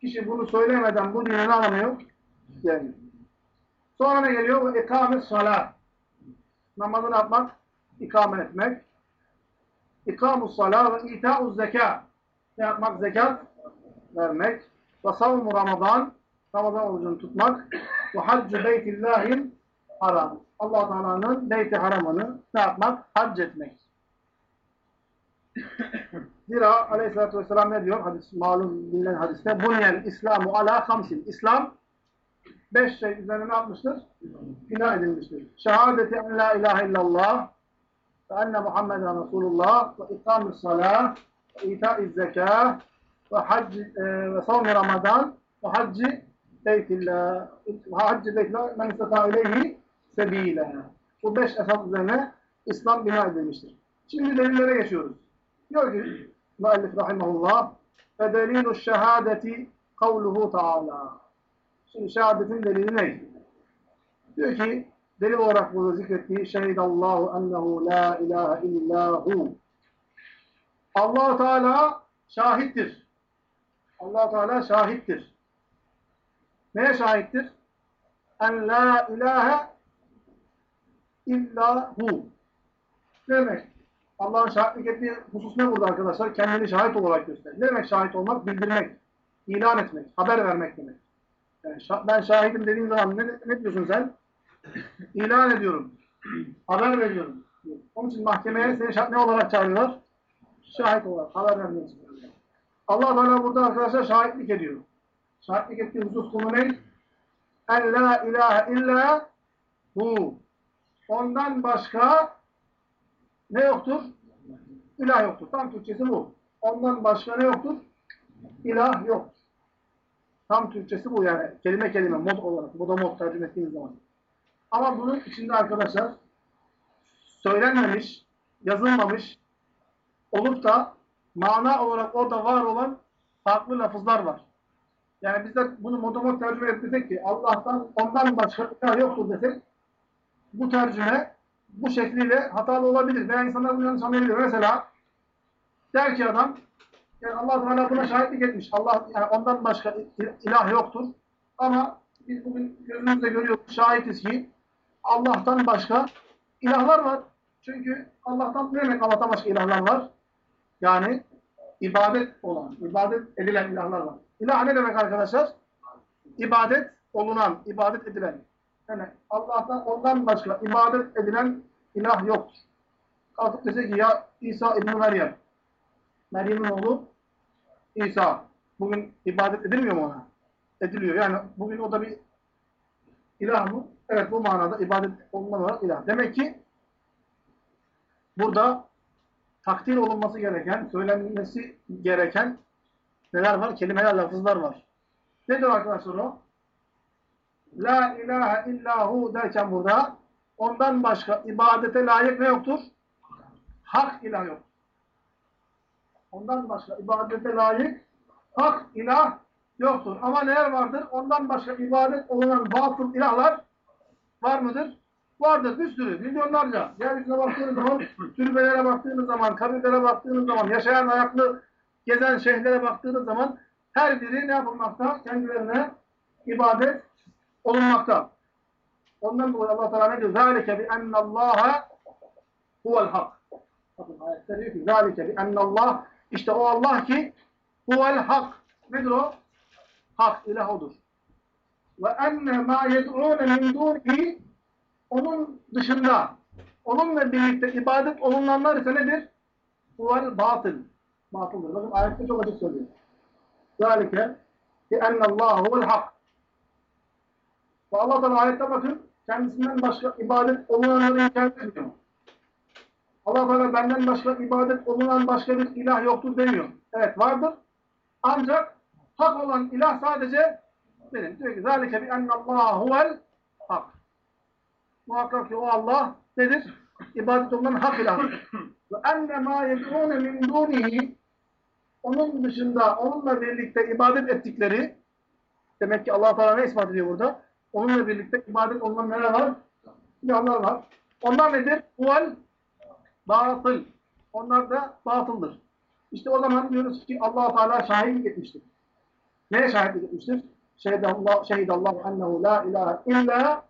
Kişi bunu söylemeden bu dini ne anlamıyor? Yani. Sonra ne geliyor? Ve ikamet salat. Namazı ne yapmak? İkame etmek. İkamus salat ve ita'uz zeka. Ne yapmak? Zekat vermek. Ve savmu Ramazan. Ramazan orucunu tutmak. Ve haccü beytillahil haram. allah Teala'nın beyti haramını ne yapmak? Hac etmek. [CLEARS THROAT] Zira aleyhissalatü vesselam ne diyor? Hadis, malum bilinen hadiste. Buniyel İslamu ala hamsin. İslam beş şey üzerine ne yapmıştır? Bina edilmiştir. Şehadeti en la ilahe illallah ve enne Muhammeden Resulullah ve ikamus salah ve itaiz zekâh ve hac e, ve savmi Ramazan ve hacci beytillah ve hacci beytillah men istata ileyhi sebîle. Bu beş esas üzerine İslam bina edilmiştir. Şimdi delillere geçiyoruz. Diyor ki müellif rahimahullah ve delilu şehadeti kavluhu taala. Şimdi şehadetin delili ne? Diyor ki delil olarak burada zikrettiği şehidallahu ennehu la ilahe illahu. allah Teala şahittir. allah Teala şahittir. Neye şahittir? En la ilahe illahu. Ne demek? Allah'ın şahitlik ettiği husus ne burada arkadaşlar? Kendini şahit olarak gösterir. Ne demek şahit olmak? Bildirmek, ilan etmek, haber vermek demek. Yani ben şahidim dediğin zaman ne, ne diyorsun sen? İlan ediyorum. Haber veriyorum. Onun için mahkemeye seni şah- ne olarak çağırıyorlar? Şahit olarak, haber vermek. Allah Teala burada arkadaşlar şahitlik ediyor. Şahitlik ettiği husus konu ne? En la ilahe illa hu. Ondan başka ne yoktur? İlah yoktur. Tam Türkçesi bu. Ondan başka ne yoktur? İlah yok. Tam Türkçesi bu yani. Kelime kelime, mod olarak. Moda mod tercüme ettiğimiz zaman. Ama bunun içinde arkadaşlar söylenmemiş, yazılmamış olup da mana olarak orada var olan farklı lafızlar var. Yani biz de bunu modomot tercüme etsek ki Allah'tan ondan başka ilah yoktur desek bu tercüme bu şekliyle hatalı olabilir. Veya insanlar bunu yanlış anlayabilir. Mesela der ki adam yani Allah Teala buna şahitlik etmiş. Allah yani ondan başka il- ilah yoktur. Ama biz bugün gözümüzle görüyoruz, şahitiz ki Allah'tan başka ilahlar var. Çünkü Allah'tan ne demek Allah'tan başka ilahlar var? Yani ibadet olan, ibadet edilen ilahlar var. İlah ne demek arkadaşlar? İbadet olunan, ibadet edilen. Yani Allah'tan ondan başka ibadet edilen ilah yoktur. Kalkıp dese ki ya İsa İbn Meryem, Meryem'in oğlu İsa. Bugün ibadet edilmiyor mu ona? Ediliyor. Yani bugün o da bir ilah mı? Evet bu manada ibadet olunan ilah. Demek ki burada takdir olunması gereken, söylenmesi gereken neler var? Kelimeler, lafızlar var. Nedir arkadaşlar o? La ilahe illahu derken burada ondan başka ibadete layık ne yoktur? Hak ilah yok. Ondan başka ibadete layık hak ilah yoktur. Ama neler vardır? Ondan başka ibadet olunan batıl ilahlar var mıdır? Vardır bir sürü, milyonlarca. Yeryüzüne baktığınız zaman, türbelere baktığınız zaman, kabirlere baktığınız zaman, yaşayan ayaklı gezen şeyhlere baktığınız zaman her biri ne yapılmakta? Kendilerine ibadet olunmakta. Ondan dolayı Allah Teala ne diyor? Zalike bi ennallaha huvel hak. Bakın ayette diyor ki zalike bi ennallah işte o Allah ki huvel hak. Nedir o? Hak, ilah odur. Ve enne ma yed'ûne min onun dışında onunla birlikte ibadet olunanlar ise nedir? Huvel batıl. Batıldır. Bakın ayette çok açık söylüyor. Zalike bi ennallâhu huvel hak. Ve Allah Teala ayette bakın kendisinden başka ibadet olunanları inkar etmiyor. Allah Teala benden başka ibadet olunan başka bir ilah yoktur demiyor. Evet vardır. Ancak hak olan ilah sadece benim. Diyor ki zalike bi ennallâhu huvel hak. Muhakkak ki o Allah nedir? İbadet olunan hak ilahıdır. [LAUGHS] Ve enne mâ yed'ûne min dûnihi onun dışında onunla birlikte ibadet ettikleri demek ki Allah Teala ne ispat ediyor burada? Onunla birlikte ibadet olunan neler var? Silahlar var. Onlar nedir? Huvel batıl. Onlar da batıldır. İşte o zaman diyoruz ki allah Teala şahitlik etmiştir. Neye şahitlik etmiştir? Şehidallah, şehidallahu ennehu la ilahe illa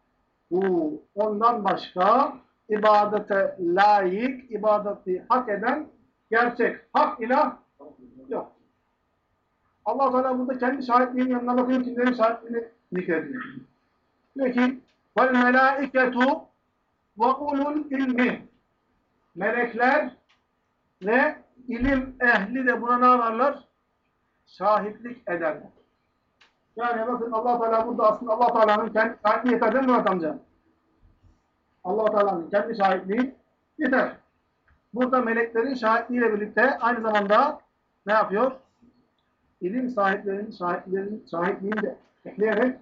hu. Ondan başka ibadete layık, ibadeti hak eden gerçek hak ilah yok. allah Teala burada kendi şahitliğinin yanına bakıyor kimlerin şahitliğini zikrediyor. Diyor ki vel melâiketu ve ulul ilmi melekler ve ilim ehli de buna ne yaparlar? Şahitlik ederler. Yani bakın allah Teala burada aslında allah Teala'nın kendi şahitliği yeter değil mi Murat allah Teala'nın kendi şahitliği yeter. Burada meleklerin şahitliğiyle birlikte aynı zamanda ne yapıyor? İlim sahiplerinin şahitlerin şahitliğini de ekleyerek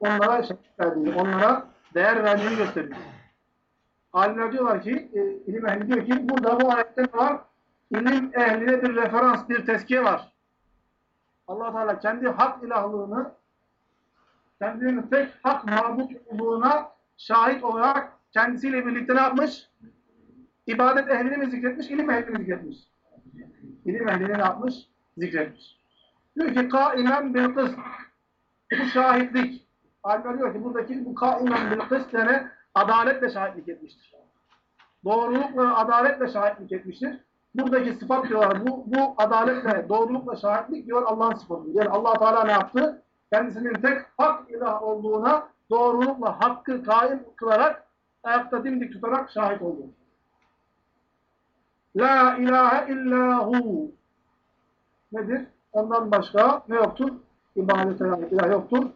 onlara şahit verdiğini, onlara değer verdiğini gösteriyor. Alimler diyorlar ki, e, ilim ehli diyor ki, burada bu ayette var? İlim ehline bir referans, bir tezkiye var. Allah Teala kendi hak ilahlığını, kendinin tek hak mabut olduğuna şahit olarak kendisiyle birlikte ne yapmış? İbadet ehlini mi zikretmiş, ilim ehlini mi zikretmiş? İlim ehlini ne yapmış? Zikretmiş. Diyor ki, kaimen bil kıst. Bu şahitlik. Alimler diyor ki, buradaki bu kaimen bil yani adaletle şahitlik etmiştir. Doğrulukla, adaletle şahitlik etmiştir. Buradaki sıfat diyorlar, bu, bu adaletle, doğrulukla şahitlik diyor Allah'ın sıfatı. Yani allah Teala ne yaptı? Kendisinin tek hak ilah olduğuna doğrulukla hakkı kaim kılarak, ayakta dimdik tutarak şahit oldu. La ilahe illahu. Nedir? Ondan başka ne yoktur? İbadete ilah yoktur.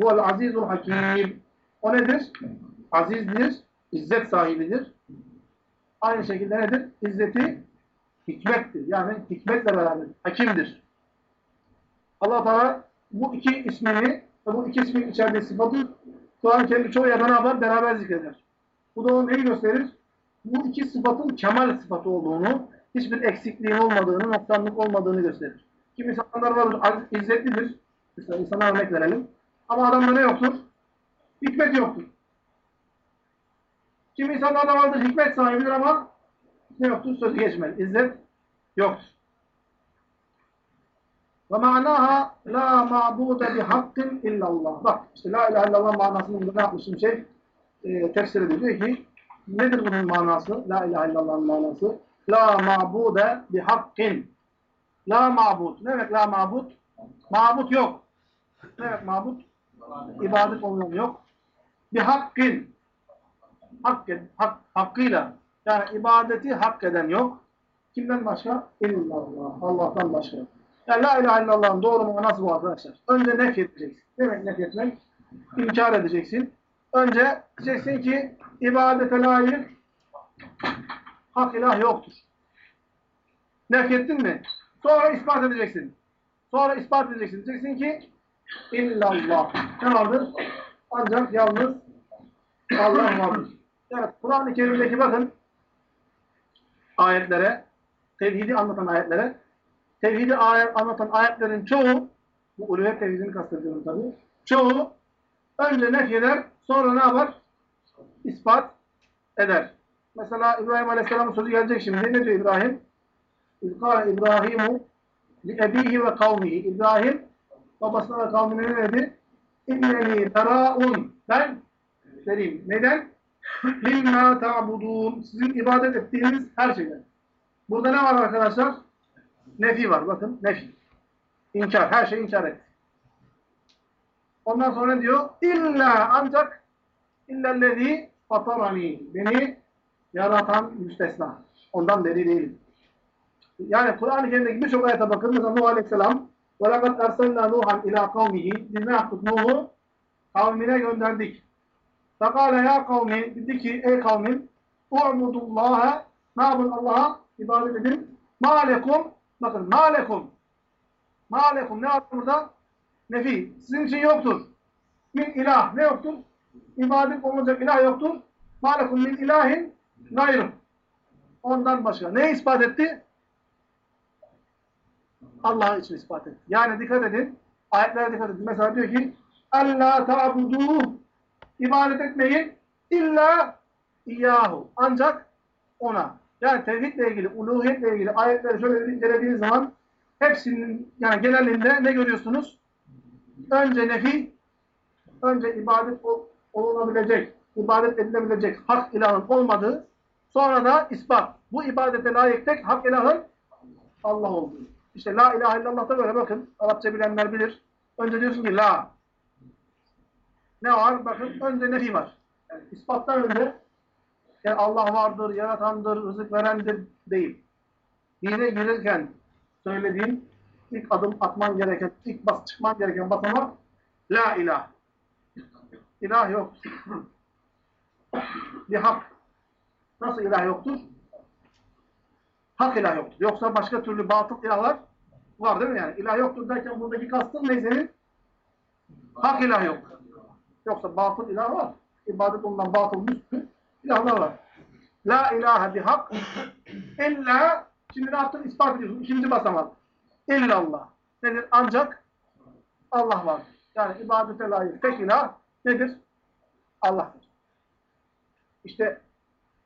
Huvel azizul hakim. O nedir? Azizdir, izzet sahibidir. Aynı şekilde nedir? İzzeti hikmettir. Yani hikmetle beraber. Hakimdir. Allah Teala bu iki ismini bu iki ismin içerdiği sıfatı Kur'an-ı Kerim çoğu yerde ne? Beraber zikreder. Bu da onu neyi gösterir? Bu iki sıfatın kemal sıfatı olduğunu, hiçbir eksikliğin olmadığını, noksanlık olmadığını gösterir. Kim insanlar vardır, izzetlidir. Mesela insana örnek verelim. Ama adamda ne yoktur? Hikmet yoktur. Kim insanlarda vardır, hikmet sahibidir ama ne yoktur? Sözü geçmez. İzzet yoktur. Ve ma'naha la ma'bude bi hakkin illallah. Bak işte la ilahe illallah manasını ne yapmışım şey? E, tefsir ediyor. Diyor ki nedir bunun manası? La ilahe illallah'ın manası. La ma'bude bi hakkin. La ma'bud. Ne demek la ma'bud? Ma'bud yok. Ne demek ma'bud? İbadet olunan yok. Bir hakkin. Hak, hak, hakkıyla. Yani ibadeti hak eden yok. Kimden başka? İllallah. Allah'tan başka. Yani la ilahe illallah'ın doğru manası bu arkadaşlar. Önce nef edeceksin. Demek nef etmek? İnkar edeceksin. Önce diyeceksin ki ibadete layık hak ilah yoktur. Nef ettin mi? Sonra ispat edeceksin. Sonra ispat edeceksin. Diyeceksin ki illallah. Ne vardır? Ancak yalnız Allah vardır. Yani Kur'an-ı Kerim'deki bakın ayetlere, tevhidi anlatan ayetlere, tevhidi ayet, anlatan ayetlerin çoğu, bu uluhiyet tevhidini kastediyorum tabii, çoğu önce nefyeder, sonra ne yapar? İspat eder. Mesela İbrahim Aleyhisselam'ın sözü gelecek şimdi. Ne diyor İbrahim? İzkâle İbrahimu li ebihi ve kavmihi. İbrahim babasına ve kavmine ne dedi? İnneni berâun. Ben vereyim. Neden? [LAUGHS] Mimma ta'budun. Sizin ibadet ettiğiniz her şeyden. Burada ne var arkadaşlar? Nefi var. Bakın nefi. İnkar. Her şeyi inkar et. Ondan sonra ne diyor? İlla ancak illellezî fatarani. Beni yaratan müstesna. Ondan beri değil. Yani Kur'an-ı Kerim'deki birçok ayete bakın. Mesela Nuh Aleyhisselam وَلَقَدْ اَرْسَلْنَا نُوحًا اِلَى قَوْمِهِ Biz ne yaptık? Nuh'u kavmine gönderdik. Fekale ya kavmi dedi ki ey kavmim u'budullaha ne yapın Allah'a ibadet edin. Malekum bakın malekum malekum ne var burada? Nefi. Sizin için yoktur. Min ilah ne yoktur? İbadet olunacak ilah yoktur. Malekum min ilahin gayrı. Ondan başka. Ne ispat etti? Allah için ispat etti. Yani dikkat edin. Ayetlere dikkat edin. Mesela diyor ki Allah ta'budu ibadet etmeyin illa iyyahu. Ancak ona. Yani tevhidle ilgili, uluhiyetle ilgili ayetleri şöyle incelediğiniz zaman hepsinin yani genelinde ne görüyorsunuz? Önce nefi, önce ibadet ol- olunabilecek, ibadet edilebilecek hak ilahın olmadığı, sonra da ispat. Bu ibadete layık tek hak ilahın Allah olduğu. İşte la ilahe illallah'ta böyle bakın. Arapça bilenler bilir. Önce diyorsun ki la. Ne var? Bakın önce nefi var. Yani ispattan önce yani Allah vardır, yaratandır, rızık verendir değil. Dine girirken söylediğin ilk adım atman gereken, ilk bas çıkman gereken basamak la ilah. İlah yok. [CLEARS THROAT] Bir hak. Nasıl ilah yoktur? Hak ilah yoktur. Yoksa başka türlü batıl ilahlar var değil mi yani? İlah yoktur derken buradaki kastın ne senin? Hak ilah yok. Yoksa batıl ilah var. İbadet olunan batıl sürü ilahlar var. La ilahe bihak illa şimdi ne yaptın? İspat ediyorsun. İkinci basamak. İllallah. Nedir? Ancak Allah var. Yani ibadete layık tek ilah nedir? Allah'tır. İşte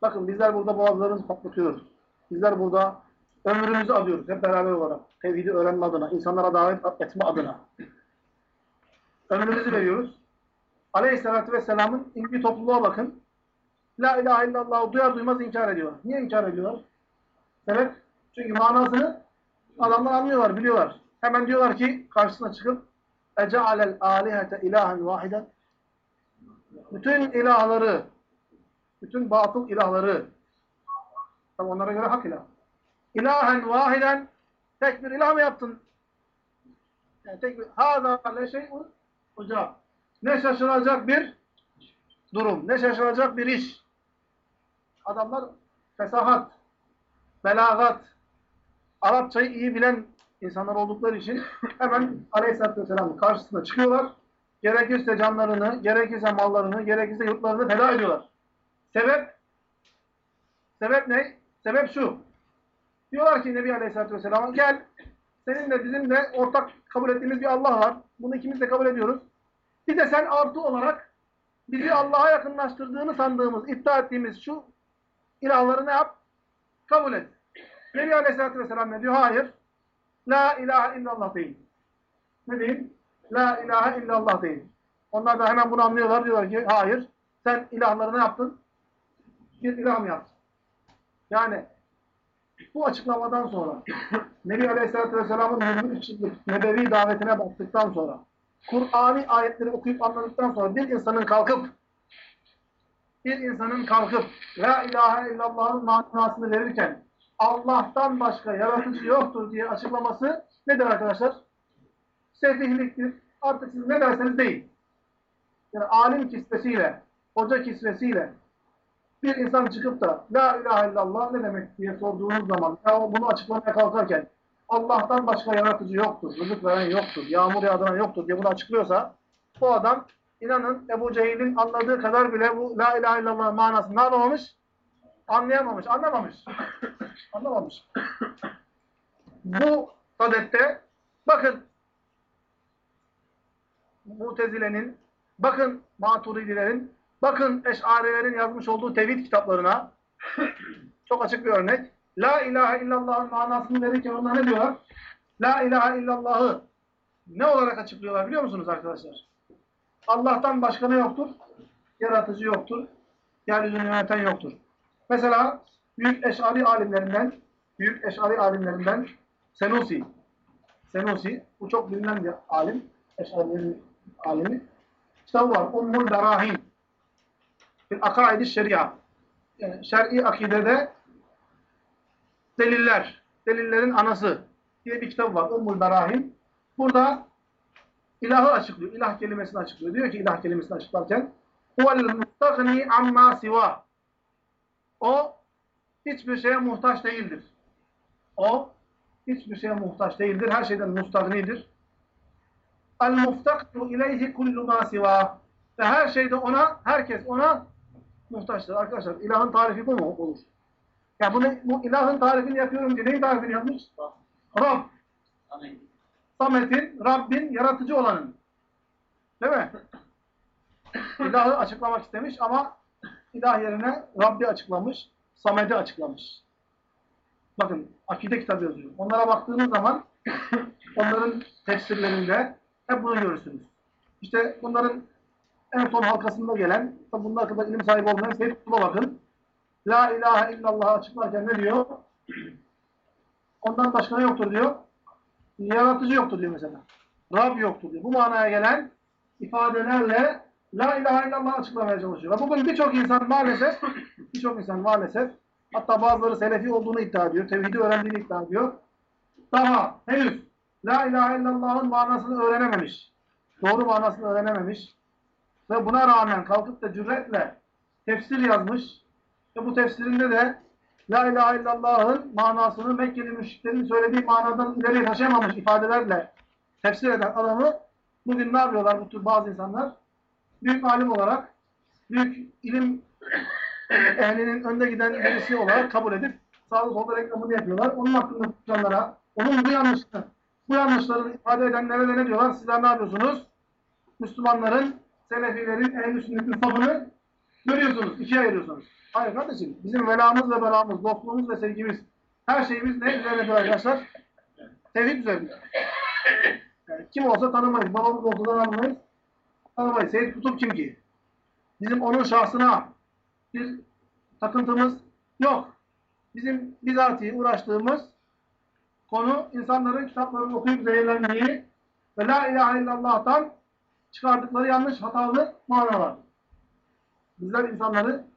bakın bizler burada boğazlarımızı patlatıyoruz. Bizler burada ömrümüzü alıyoruz hep beraber olarak. Tevhidi öğrenme adına, insanlara davet etme adına. Ömrümüzü veriyoruz. Aleyhisselatü Vesselam'ın ilgi topluluğa bakın. La ilahe illallah duyar duymaz inkar ediyorlar. Niye inkar ediyorlar? Sebep? Çünkü manasını adamlar anlıyorlar, biliyorlar. Hemen diyorlar ki karşısına çıkıp Ece'alel alihete ilahen vahiden bütün ilahları bütün batıl ilahları tabi onlara göre hak ilah. İlahen vahiden tek bir ilah mı yaptın? Yani tek bir hâzâ le şey'un uca. Ne şaşıracak bir durum, ne şaşıracak bir iş. Adamlar fesahat, belagat, Arapçayı iyi bilen insanlar oldukları için [LAUGHS] hemen Aleyhisselatü Vesselam'ın karşısına çıkıyorlar. Gerekirse canlarını, gerekirse mallarını, gerekirse yurtlarını feda ediyorlar. Sebep? Sebep ne? Sebep şu. Diyorlar ki Nebi Aleyhisselatü Vesselam'a gel seninle bizim de ortak kabul ettiğimiz bir Allah var. Bunu ikimiz de kabul ediyoruz. Bir de sen artı olarak bizi Allah'a yakınlaştırdığını sandığımız, iddia ettiğimiz şu ilahları ne yap? Kabul et. Nebi Aleyhisselatü Vesselam ne diyor? Hayır. La ilahe illallah değil. Ne değil? La ilahe illallah değil. Onlar da hemen bunu anlıyorlar. Diyorlar ki hayır. Sen ilahları ne yaptın? Bir ilah mı yaptın? Yani bu açıklamadan sonra Nebi Aleyhisselatü Vesselam'ın 23 yıllık nebevi davetine baktıktan sonra Kur'an'i ayetleri okuyup anladıktan sonra bir insanın kalkıp bir insanın kalkıp La ilahe illallah'ın manasını verirken Allah'tan başka yaratıcı yoktur diye açıklaması nedir arkadaşlar? Sefihliktir. Artık siz ne derseniz deyin. Yani alim kisvesiyle, hoca kisvesiyle bir insan çıkıp da La ilahe illallah ne demek diye sorduğunuz zaman ya bunu açıklamaya kalkarken Allah'tan başka yaratıcı yoktur, rızık veren yoktur, yağmur yağdıran yoktur diye bunu açıklıyorsa bu adam inanın Ebu Cehil'in anladığı kadar bile bu La ilahe illallah manasını ne yapamamış? Anlayamamış, anlamamış. [COUGHS] anlamamış. Bu sadette bakın Mutezile'nin, bakın Maturidilerin, bakın Eş'arilerin yazmış olduğu tevhid kitaplarına [COUGHS] çok açık bir örnek. La ilahe illallah'ın manasını verirken onlar ne diyorlar? La ilahe illallah'ı ne olarak açıklıyorlar biliyor musunuz arkadaşlar? Allah'tan başka ne yoktur? Yaratıcı yoktur. Yeryüzünü yöneten yoktur. Mesela büyük eşari alimlerinden büyük eşari alimlerinden Senusi. Senusi, bu çok bilinen bir alim. Eşarilerin alimi. Kitabı var. Ummul Berahin. Bir akaidi şeria. Yani şer'i akidede deliller. Delillerin anası diye bir kitap var. Ummul Berahin. Burada ilahı açıklıyor. İlah kelimesini açıklıyor. Diyor ki ilah kelimesini açıklarken huvel mustagni amma siva. O hiçbir şeye muhtaç değildir. O hiçbir şeye muhtaç değildir. Her şeyden mustagnidir. El muftakru ileyhi kullu ma siva. Ve her şeyde ona, herkes ona muhtaçtır. Arkadaşlar ilahın tarifi bu mu olur? Ya bunu, bu ilahın tarifini yapıyorum diye neyin tarifini yapmış? Rab. Samet'in, Rabbin, yaratıcı olanın. Değil mi? İlahı açıklamak istemiş ama ilah yerine Rabbi açıklamış, Samet'i açıklamış. Bakın akide kitabı yazıyor. Onlara baktığınız zaman onların tefsirlerinde hep bunu görürsünüz. İşte bunların en son halkasında gelen, bunlar kadar ilim sahibi olmayan Seyyid Kutlu'na bakın. La ilahe illallah açıklarken ne diyor? Ondan başka yoktur diyor. Yaratıcı yoktur diyor mesela. Rab yoktur diyor. Bu manaya gelen ifadelerle La ilahe illallah açıklamaya çalışıyor. Ve bugün birçok insan maalesef birçok insan maalesef hatta bazıları selefi olduğunu iddia ediyor. Tevhidi öğrendiğini iddia ediyor. Daha henüz La ilahe illallah'ın manasını öğrenememiş. Doğru manasını öğrenememiş. Ve buna rağmen kalkıp da cüretle tefsir yazmış. Ve bu tefsirinde de La ilahe illallah'ın manasını Mekkeli müşriklerin söylediği manadan ileri taşıyamamış ifadelerle tefsir eden adamı bugün ne yapıyorlar bu tür bazı insanlar? Büyük alim olarak, büyük ilim ehlinin önde giden birisi olarak kabul edip sağda solda reklamını yapıyorlar. Onun hakkında konuşanlara, onun bu yanlışını, bu yanlışları ifade edenlere de ne diyorlar? Sizler ne yapıyorsunuz? Müslümanların, Selefilerin, ehl-i sünnetin safını görüyorsunuz, ikiye ayırıyorsunuz. Hayır kardeşim, bizim velamız ve belamız, dostluğumuz ve sevgimiz, her şeyimiz ne üzerine arkadaşlar? Tevhid üzerinde. Yani kim olsa tanımayız, babamız olsa tanımayız. Tanımayız. Seyyid Kutup kim ki? Bizim onun şahsına bir takıntımız yok. Bizim bizatihi uğraştığımız konu insanların kitaplarını okuyup zehirlenmeyi ve La ilahe illallah'tan çıkardıkları yanlış hatalı manalar. Bizler insanları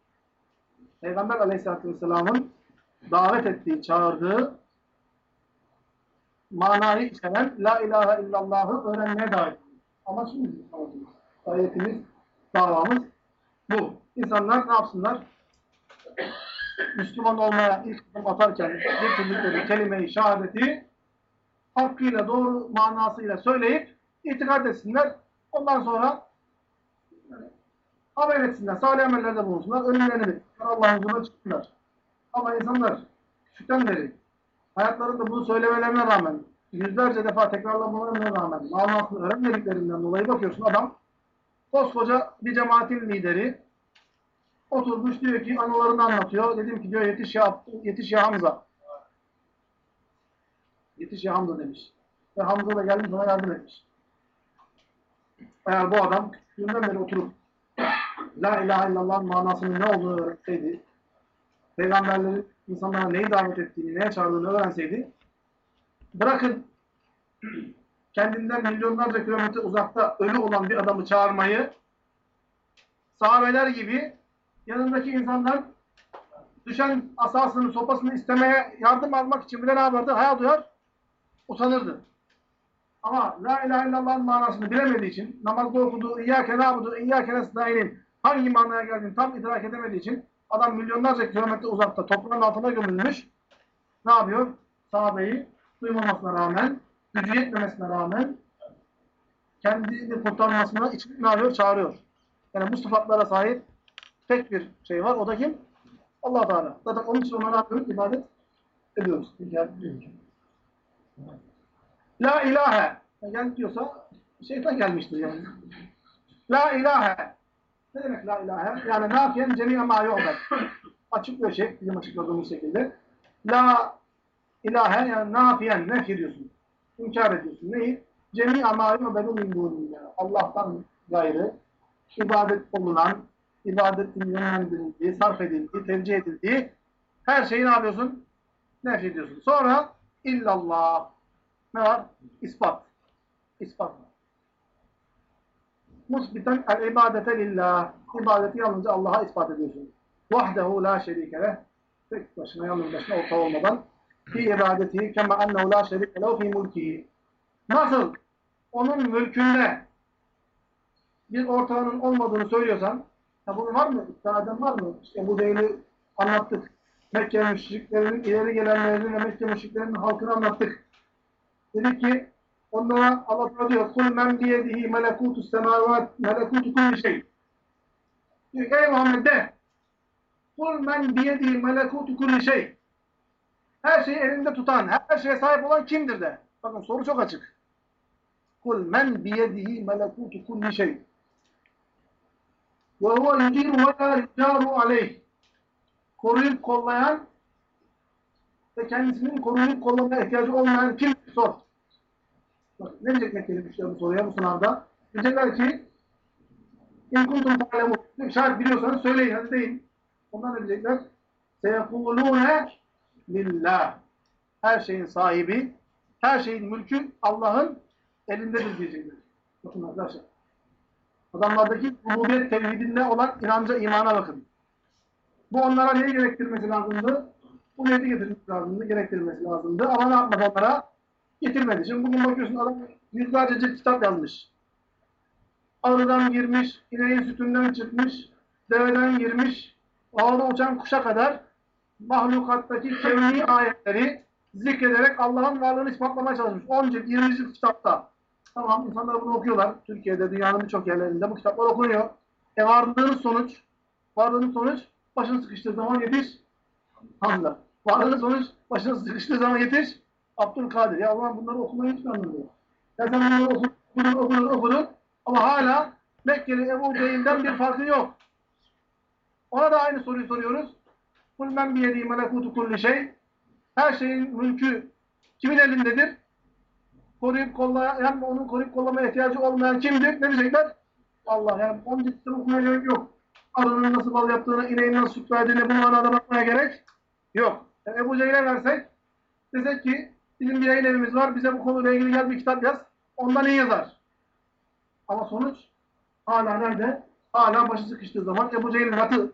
Peygamber aleyhissalatü vesselamın davet ettiği, çağırdığı manayı içeren La ilahe illallah'ı öğrenmeye ediyoruz. Ama şimdi gayretimiz, davamız bu. İnsanlar ne yapsınlar? Müslüman olmaya ilk adım atarken getirdikleri kelime-i şehadeti hakkıyla, doğru manasıyla söyleyip itikad etsinler. Ondan sonra amel etsinler, salih amellerde bulunsunlar, ölümlerini Allah'ın huzuruna çıksınlar. Ama insanlar küçükten beri hayatlarında bunu söylemelerine rağmen, yüzlerce defa tekrarlamalarına rağmen manasını öğrenmediklerinden dolayı bakıyorsun adam koskoca bir cemaatin lideri oturmuş diyor ki anılarını anlatıyor. Dedim ki diyor yetiş ya, yetiş ya Hamza. Yetiş ya Hamza demiş. Ve Hamza da gelmiş ona yardım etmiş. Eğer bu adam küçüklüğünden beri oturup La ilahe illallah'ın manasının ne olduğunu öğretseydi, peygamberlerin insanlara neyi davet ettiğini, neye çağırdığını öğrenseydi, bırakın kendinden milyonlarca kilometre uzakta ölü olan bir adamı çağırmayı, sahabeler gibi yanındaki insanlar düşen asasını, sopasını istemeye yardım almak için bile ne yapardı? Hayal duyar, utanırdı. Ama La ilahe illallah'ın manasını bilemediği için, namazda okuduğu İyyâke nâbudu, İyyâke nestaîn'in hangi manaya geldiğini tam idrak edemediği için adam milyonlarca kilometre uzakta toprağın altına gömülmüş. Ne yapıyor? Sahabeyi duymamasına rağmen, gücü yetmemesine rağmen kendini kurtarmasına için ne yapıyor? Çağırıyor. Yani bu sıfatlara sahip tek bir şey var. O da kim? allah Teala. Zaten onun için ona ne yapıyoruz? İbadet ediyoruz. La ilahe. Yani diyorsa şeytan gelmiştir yani. La ilahe. Ne demek la ilahe? Yani nafiyen cemiye ma yu'bed. [COUGHS] Açıklıyor şey, bizim açıkladığımız şekilde. La ilahe yani nafiyen, nef ediyorsun. İnkar ediyorsun. Neyi? Cemiye ma yu'bedu min dunillah. Allah'tan gayrı ibadet olunan, ibadetin yönlendirildiği, sarf edildiği, tevcih edildiği her şeyi ne yapıyorsun? Nef ediyorsun. Sonra illallah. Ne var? İspat. İspat var. Musbiten el-ibadete lillah. İbadeti yalnızca Allah'a ispat ediyorsun. Vahdehu la şerike leh. Tek başına yalnız başına orta olmadan fi ibadetihi kema ennehu la şerike lehu fi mulkihi. Nasıl onun mülkünde bir ortağının olmadığını söylüyorsan, ya bunun var mı? İddia eden var mı? İşte bu değeri anlattık. Mekke müşriklerinin, ileri gelenlerinin ve Mekke müşriklerinin halkını anlattık. Dedik ki onlara Allah diyor kul men biyedihi melekutu semavat melekutu kulli şey. Diyor ki ey Muhammed de kul men biyedihi melekutu kulli şey. Her şeyi elinde tutan, her şeye sahip olan kimdir de. Bakın soru çok açık. Kul men biyedihi melekutu kulli şey. Ve huve yuciru ve la yucaru aleyh. Koruyup kollayan ve kendisinin koruyup kollamaya ihtiyacı olmayan kim? Sor. Ne Mekkeli müşteri bu soruya bu sınavda? Diyecekler ki İn kuntum ta'lemun. Şayet biliyorsanız söyleyin hadi deyin. Onlar ne diyecekler? Seyekulûne lillah. Her şeyin sahibi, her şeyin mülkü Allah'ın elindedir diyecekler. Bakın arkadaşlar. Adamlardaki rububiyet tevhidinde olan inanca, imana bakın. Bu onlara neyi gerektirmesi lazımdı? Bu neydi getirmesi lazımdı? Gerektirmesi lazımdı. Ama ne yapmadı onlara? Getirmedi. Şimdi bugün bakıyorsun adam yüzlerce cilt kitap yazmış. Arıdan girmiş, ineğin sütünden çıkmış, deveden girmiş, ağda uçan kuşa kadar mahlukattaki kevni ayetleri zikrederek Allah'ın varlığını ispatlamaya çalışmış. 10 cilt, 20 cilt kitapta. Tamam, insanlar bunu okuyorlar. Türkiye'de, dünyanın birçok yerlerinde bu kitaplar okunuyor. E varlığınız sonuç, varlığınız sonuç, başın sıkıştığı zaman yetiş, Hamza. Varlığınız sonuç, başın sıkıştığı zaman yetiş, Abdülkadir. Ya Allah bunları okumayı hiç anlamıyor. Ya sen bunları okudun, okudun, okudun, okudun. Ama hala Mekkeli Ebu Cehil'den bir farkı yok. Ona da aynı soruyu soruyoruz. Kul men biyedî melekutu kulli şey. Her şeyin mülkü kimin elindedir? Koruyup kollayan, onun koruyup kollamaya ihtiyacı olmayan kimdir? Ne diyecekler? Allah yani onun ciddi okumaya gerek yok. Arının nasıl bal yaptığını, ineğin nasıl süt verdiğini bu manada bakmaya gerek yok. Yani Ebu Cehil'e versek, desek ki bizim bir yayın evimiz var, bize bu konuyla ilgili gel bir kitap yaz. Ondan iyi yazar. Ama sonuç hala nerede? Hala başı sıkıştığı zaman Ebu Cehil'in atı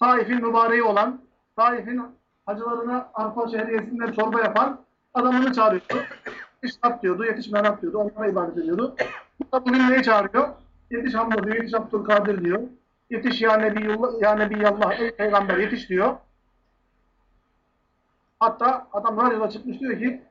Taif'in mübareği olan, Taif'in hacılarına arpa şehriyesinden çorba yapan adamını çağırıyordu. At diyordu, yetiş merak diyordu, onlara ibadet ediyordu. Bu bugün neyi çağırıyor? Yetiş Hamza diyor, yetiş Abdülkadir diyor. Yetiş ya Nebiyullah, ya Nebiyallah, ey peygamber yetiş diyor. Hatta adam radyoda çıkmış diyor ki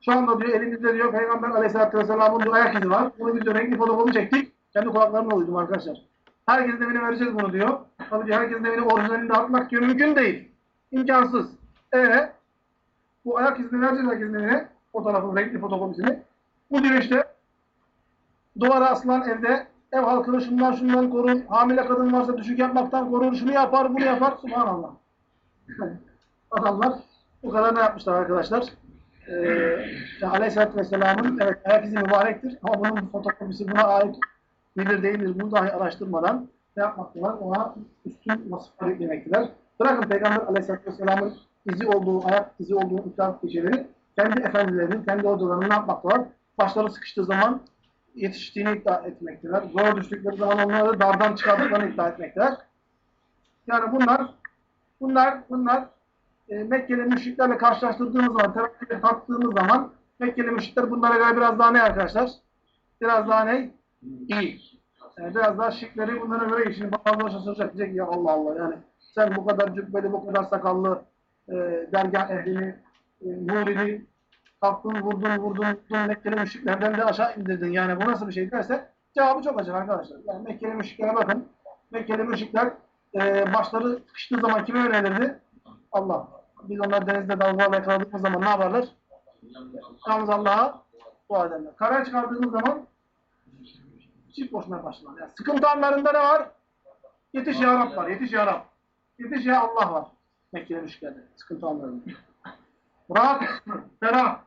şu anda diyor elimizde diyor Peygamber Aleyhisselatü Vesselam'ın diyor ayak izi var. Bunu biz diyor renkli fotoğrafını çektik. Kendi kulaklarımla uydum arkadaşlar. Herkesin evine vereceğiz bunu diyor. Tabii diyor herkesin evine orijinalini dağıtmak diyor mümkün değil. İmkansız. Ee, bu ayak izini vereceğiz herkesin evine. Fotoğrafın renkli fotokopisini. Bu diyor işte duvara asılan evde ev halkını şundan şundan korur. Hamile kadın varsa düşük yapmaktan korur. Şunu yapar bunu yapar. Subhanallah. [LAUGHS] Adamlar bu kadar ne yapmışlar arkadaşlar? Ee, Aleyhisselatü Vesselam'ın evet ayak izi mübarektir ama bunun fotokopisi buna ait midir değildir bunu dahi araştırmadan ne yapmaktalar? Ona üstün vasıflar yüklemektedir. Bırakın Peygamber Aleyhisselatü Vesselam'ın izi olduğu, ayak izi olduğu iddia kişileri kendi efendilerinin, kendi hocalarının ne yapmaktalar? Başları sıkıştığı zaman yetiştiğini iddia etmektedir. Zor düştükleri zaman onları dardan çıkardıklarını iddia etmektedir. Yani bunlar bunlar bunlar e, Mekkeli müşriklerle karşılaştırdığımız zaman, terapiyle tarttığımız zaman Mekkeli müşrikler bunlara göre biraz daha ne arkadaşlar? Biraz daha ne? İyi. Yani biraz daha şirkleri bunlara göre işini bazıları şaşıracak. Diyecek ya Allah Allah yani sen bu kadar cübbeli, bu kadar sakallı e, dergah ehlini, e, Nuri'ni kalktın, vurdun, vurdun, vurdun Mekkeli müşriklerden de aşağı indirdin. Yani bu nasıl bir şey derse cevabı çok açık arkadaşlar. Yani Mekkeli müşriklere bakın. Mekkeli müşrikler e, başları sıkıştığı zaman kime yönelirdi? Allah. Biz onlar denizde dalgalarla yakaladığımız zaman ne yaparlar? Yalnız Allah'a dua ederler. Karaya çıkardığımız zaman çift boşuna başlar. Yani sıkıntı anlarında ne var? Yetiş ya Rab var. Yetiş ya Rab. Yetiş ya Allah var. Mekke'de müşkilerde. Sıkıntı anlarında. Rahat, ferah,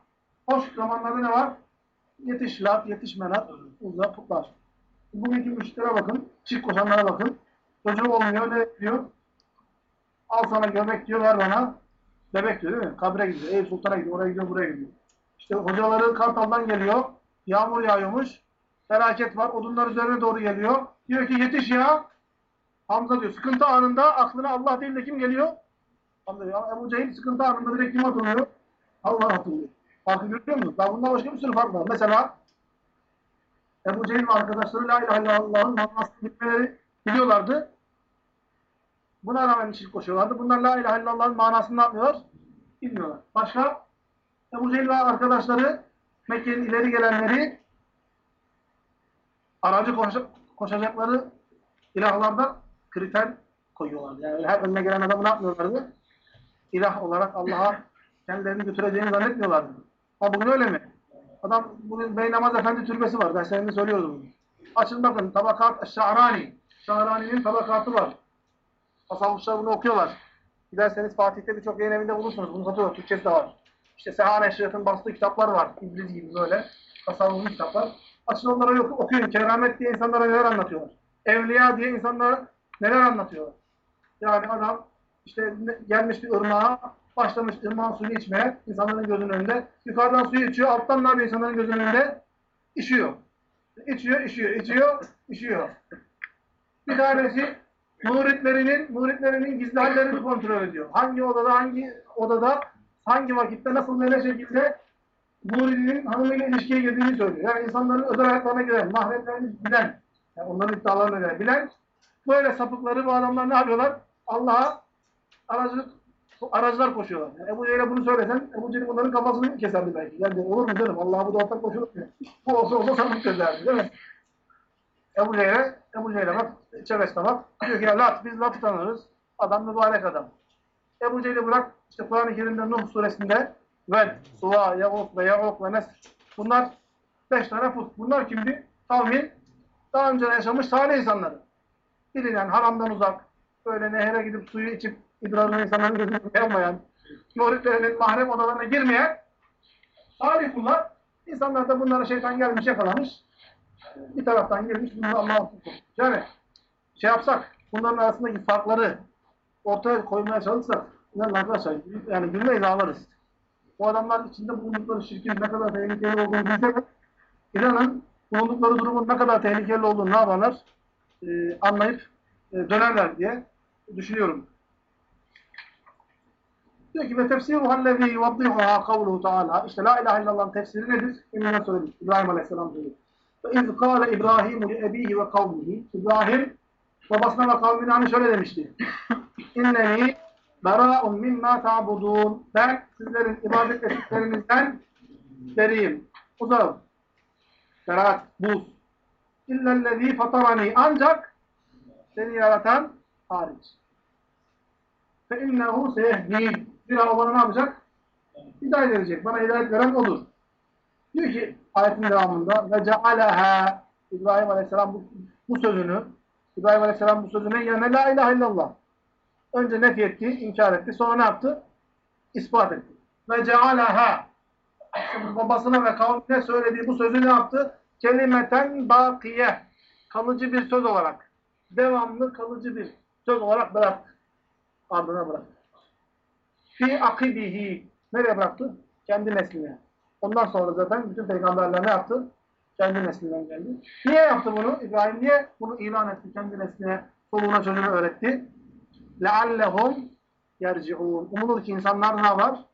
hoş zamanlarda ne var? Yetiş lat, yetiş menat, uzak putlar. Bugünkü müşterilere bakın, çift koşanlara bakın. Çocuğu olmuyor, ne diyor? Al sana göbek diyor, ver bana. Bebek diyor değil mi? Kabre gidiyor, Eyüp Sultan'a gidiyor, oraya gidiyor, buraya gidiyor. İşte hocaları Kartal'dan geliyor, yağmur yağıyormuş, felaket var, odunlar üzerine doğru geliyor. Diyor ki yetiş ya. Hamza diyor, sıkıntı anında aklına Allah değil de kim geliyor? Hamza ya, Ebu Cehil sıkıntı anında direkt kim hatırlıyor? Allah hatırlıyor. Farkı görüyor musunuz? Daha bundan başka bir sürü fark var. Mesela Ebu Cehil ve arkadaşları La ilahe illallah'ın manasını bilmeleri biliyorlardı. Buna rağmen şirk koşuyorlardı. Bunlar La ilahe illallah'ın manasını yapmıyorlar? Bilmiyorlar. Başka? Ebu Cehil ve arkadaşları Mekke'nin ileri gelenleri aracı koşa- koşacakları ilahlarda kriter koyuyorlardı. Yani her önüne gelen adamı ne yapmıyorlardı? İlah olarak Allah'a kendilerini götüreceğini zannetmiyorlardı. Ha bugün öyle mi? Adam bugün Bey Namaz Efendi türbesi var. Derslerinde söylüyordu bunu. Açın bakın tabakat Şa'rani. Şa'rani'nin tabakatı var. Tasavvufçular bunu okuyorlar. Giderseniz Fatih'te birçok yayın evinde bulursunuz. Bunu satıyorlar. Türkçesi de var. İşte Seha Neşriyat'ın bastığı kitaplar var. İdris gibi böyle. Tasavvuflu kitaplar. Açın onları oku- okuyun. Keramet diye insanlara neler anlatıyorlar. Evliya diye insanlara neler anlatıyorlar. Yani adam işte gelmiş bir ırmağa, başlamış ırmağın suyunu içmeye insanların gözünün önünde. Yukarıdan suyu içiyor, alttan ne insanların gözünün önünde? İçiyor. İçiyor, içiyor, içiyor, içiyor. Bir tanesi muritlerinin, muritlerinin gizli hallerini kontrol ediyor. Hangi odada, hangi odada, hangi vakitte, nasıl, ne şekilde muridinin hanımıyla ilişkiye girdiğini söylüyor. Yani insanların özel hayatlarına giren, mahremlerini bilen, yani onların iddialarına göre bilen, böyle sapıkları bu adamlar ne yapıyorlar? Allah'a aracılık, aracılar koşuyorlar. Yani Ebu Cehil'e bunu söylesen, Ebu Cehil bunların kafasını keserdi belki. Yani olur mu canım? Allah'a bu da ortak koşulur mu? Bu olsa olsa sapık çözerdi değil mi? Ebu Cehil'e, Ebu Cehil'e bak, çevresine bak. Diyor ki ya Lat, biz Lat'ı tanırız. Adam mübarek adam. Ebu Cehil'i bırak, işte Kur'an-ı Kerim'de Nuh suresinde Ved, Suva, Yavuk ve Yavuk ve Nes. Bunlar beş tane put. Bunlar kimdi? Kavmin daha önce yaşamış salih insanları. Bilinen, haramdan uzak, böyle nehre gidip suyu içip idrarını insanların gözüne yapmayan, muritlerinin mahrem odalarına girmeyen salih kullar. İnsanlar da bunlara şeytan gelmiş yakalamış. Bir taraftan girmiş, Allah'a tutmuş. Yani şey yapsak, bunların arasındaki farkları ortaya koymaya çalışsak, inanın arkadaşlar, yani gülmeyiz ağlarız. Bu adamlar içinde bulundukları şirkin ne kadar tehlikeli olduğunu bilsek, inanın bulundukları durumun ne kadar tehlikeli olduğunu ne yaparlar? Ee, anlayıp e, dönerler diye düşünüyorum. Diyor ki ve tefsiruha allezî yuvaddihuha kavluhu teâlâ. İşte la ilahe illallah'ın tefsiri nedir? Emin'e söyledik. İbrahim Aleyhisselam diyor. Ve iz kâle İbrahimu li ve kavmihi. İbrahim babasına ve kavmine hani şöyle demişti. İnneni berâ'un mimmâ ta'budûn. Ben sizlerin ibadet ettiklerinizden beriyim. Uzağım. Beraat, buz. İllellezî fatarani. Ancak seni yaratan hariç. Fe innehu seyehdîn. Bana ne yapacak? Hidayet edecek. Bana hidayet veren odur. Diyor ki ayetin devamında ve cealeha İbrahim Aleyhisselam bu, bu sözünü İbrahim Aleyhisselam bu sözünün yerine la ilahe illallah. Önce nef etti, inkar etti. Sonra ne yaptı? İspat etti. Ve cealeha [LAUGHS] babasına ve kavmine söylediği bu sözü ne yaptı? Kelimeten bakiye. Kalıcı bir söz olarak. Devamlı kalıcı bir söz olarak bıraktı. Ardına bıraktı. Fi akibihi. Nereye bıraktı? Kendi nesline. Ondan sonra zaten bütün peygamberler ne yaptı? Kendi neslinden geldi. Niye yaptı bunu? İbrahim niye bunu ilan etti? Kendi nesline, soluğuna çocuğuna öğretti. لَعَلَّهُمْ يَرْجِعُونَ Umulur ki insanlar ne var?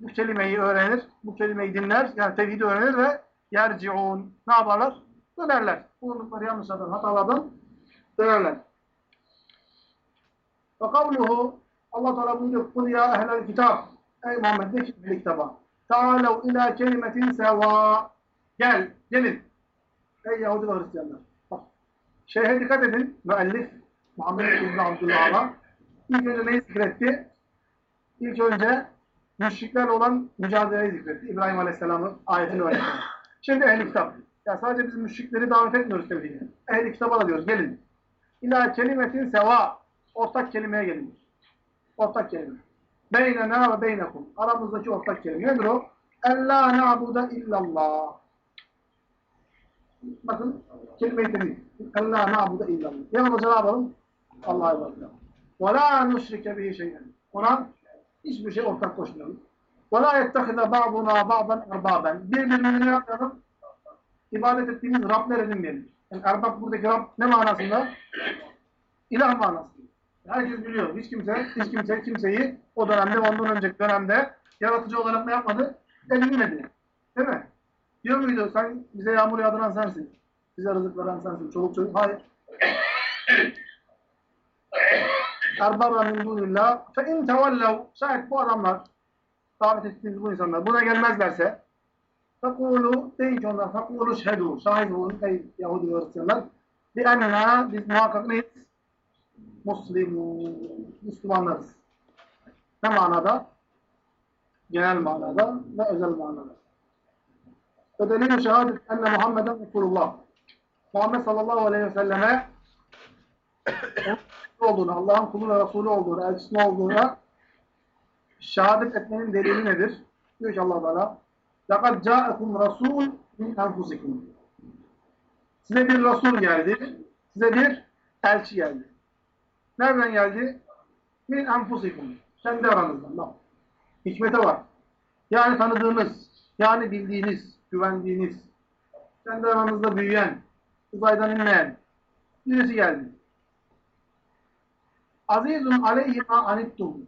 Bu kelimeyi öğrenir, bu kelimeyi dinler, yani tevhidi öğrenir ve yerciun. Ne yaparlar? Dönerler. Bulundukları yanlışlardan, hatalardan dönerler. Ve kavluhu Allah Teala buyuruyor kul ya ehlel kitap ey Muhammed de ki ehli kitaba ta'alev ila kelimetin seva gel gelin ey Yahudi ve Hristiyanlar bak şeyhe dikkat edin müellif Muhammed İbni Abdullah'a ilk önce neyi zikretti? İlk önce müşriklerle olan mücadeleyi zikretti. İbrahim Aleyhisselam'ın ayetini öğretti. Şimdi ehli kitap. Ya sadece biz müşrikleri davet etmiyoruz tevhide. Ehli kitaba da diyoruz gelin. İla kelimetin seva ortak kelimeye gelin. Ortak kelime. Beynena ve beynekum. Aramızdaki ortak kelime. Nedir o? Ella na'bude illallah. Bakın kelime-i temiz. Ella na'bude illallah. Yanımızda ne yapalım? Allah'a edelim. Ve la nusrike bihi şeyden. Ona hiçbir şey ortak koşmayalım. Ve la yettehize ba'duna ba'dan erbaben. Birbirimizi ne yapalım? İbadet ettiğimiz Rabler edinmeyelim. Yani erbab buradaki Rab ne manasında? İlah manasında. Herkes biliyor. Hiç kimse, hiç kimse kimseyi o dönemde, ondan önceki dönemde yaratıcı olarak ne yapmadı? Edinmedi. Değil mi? Diyor muydu? Sen bize yağmur yağdıran sensin. Bize rızık veren sensin. Çoluk çocuk. Hayır. Erbaba min dunillah. Fe in tevellev. Şayet bu adamlar davet ettiğiniz bu insanlar buna gelmezlerse Fakulu deyin ki onlar fakulu şedu. Şahit olun ey Yahudi ve Hristiyanlar. Bi enna biz muhakkak neyiz? Muslim, Müslümanlarız. Ne manada? Genel manada ve özel manada. Ve delil şehadet enne Muhammeden Resulullah. Muhammed sallallahu aleyhi ve selleme onun olduğunu, Allah'ın kulu ve Resulü olduğunu, elçisi olduğuna şehadet etmenin delili nedir? Diyor ki Allah Teala لَقَدْ جَاءَكُمْ رَسُولٌ مِنْ أَنْفُسِكُمْ Size bir Resul geldi, size bir elçi geldi. Nereden geldi? Min enfusikum. Kendi aranızdan. Bak. Hikmete var. Yani tanıdığınız, yani bildiğiniz, güvendiğiniz, kendi aranızda büyüyen, uzaydan inmeyen birisi geldi. Azizun aleyhi ma anittum.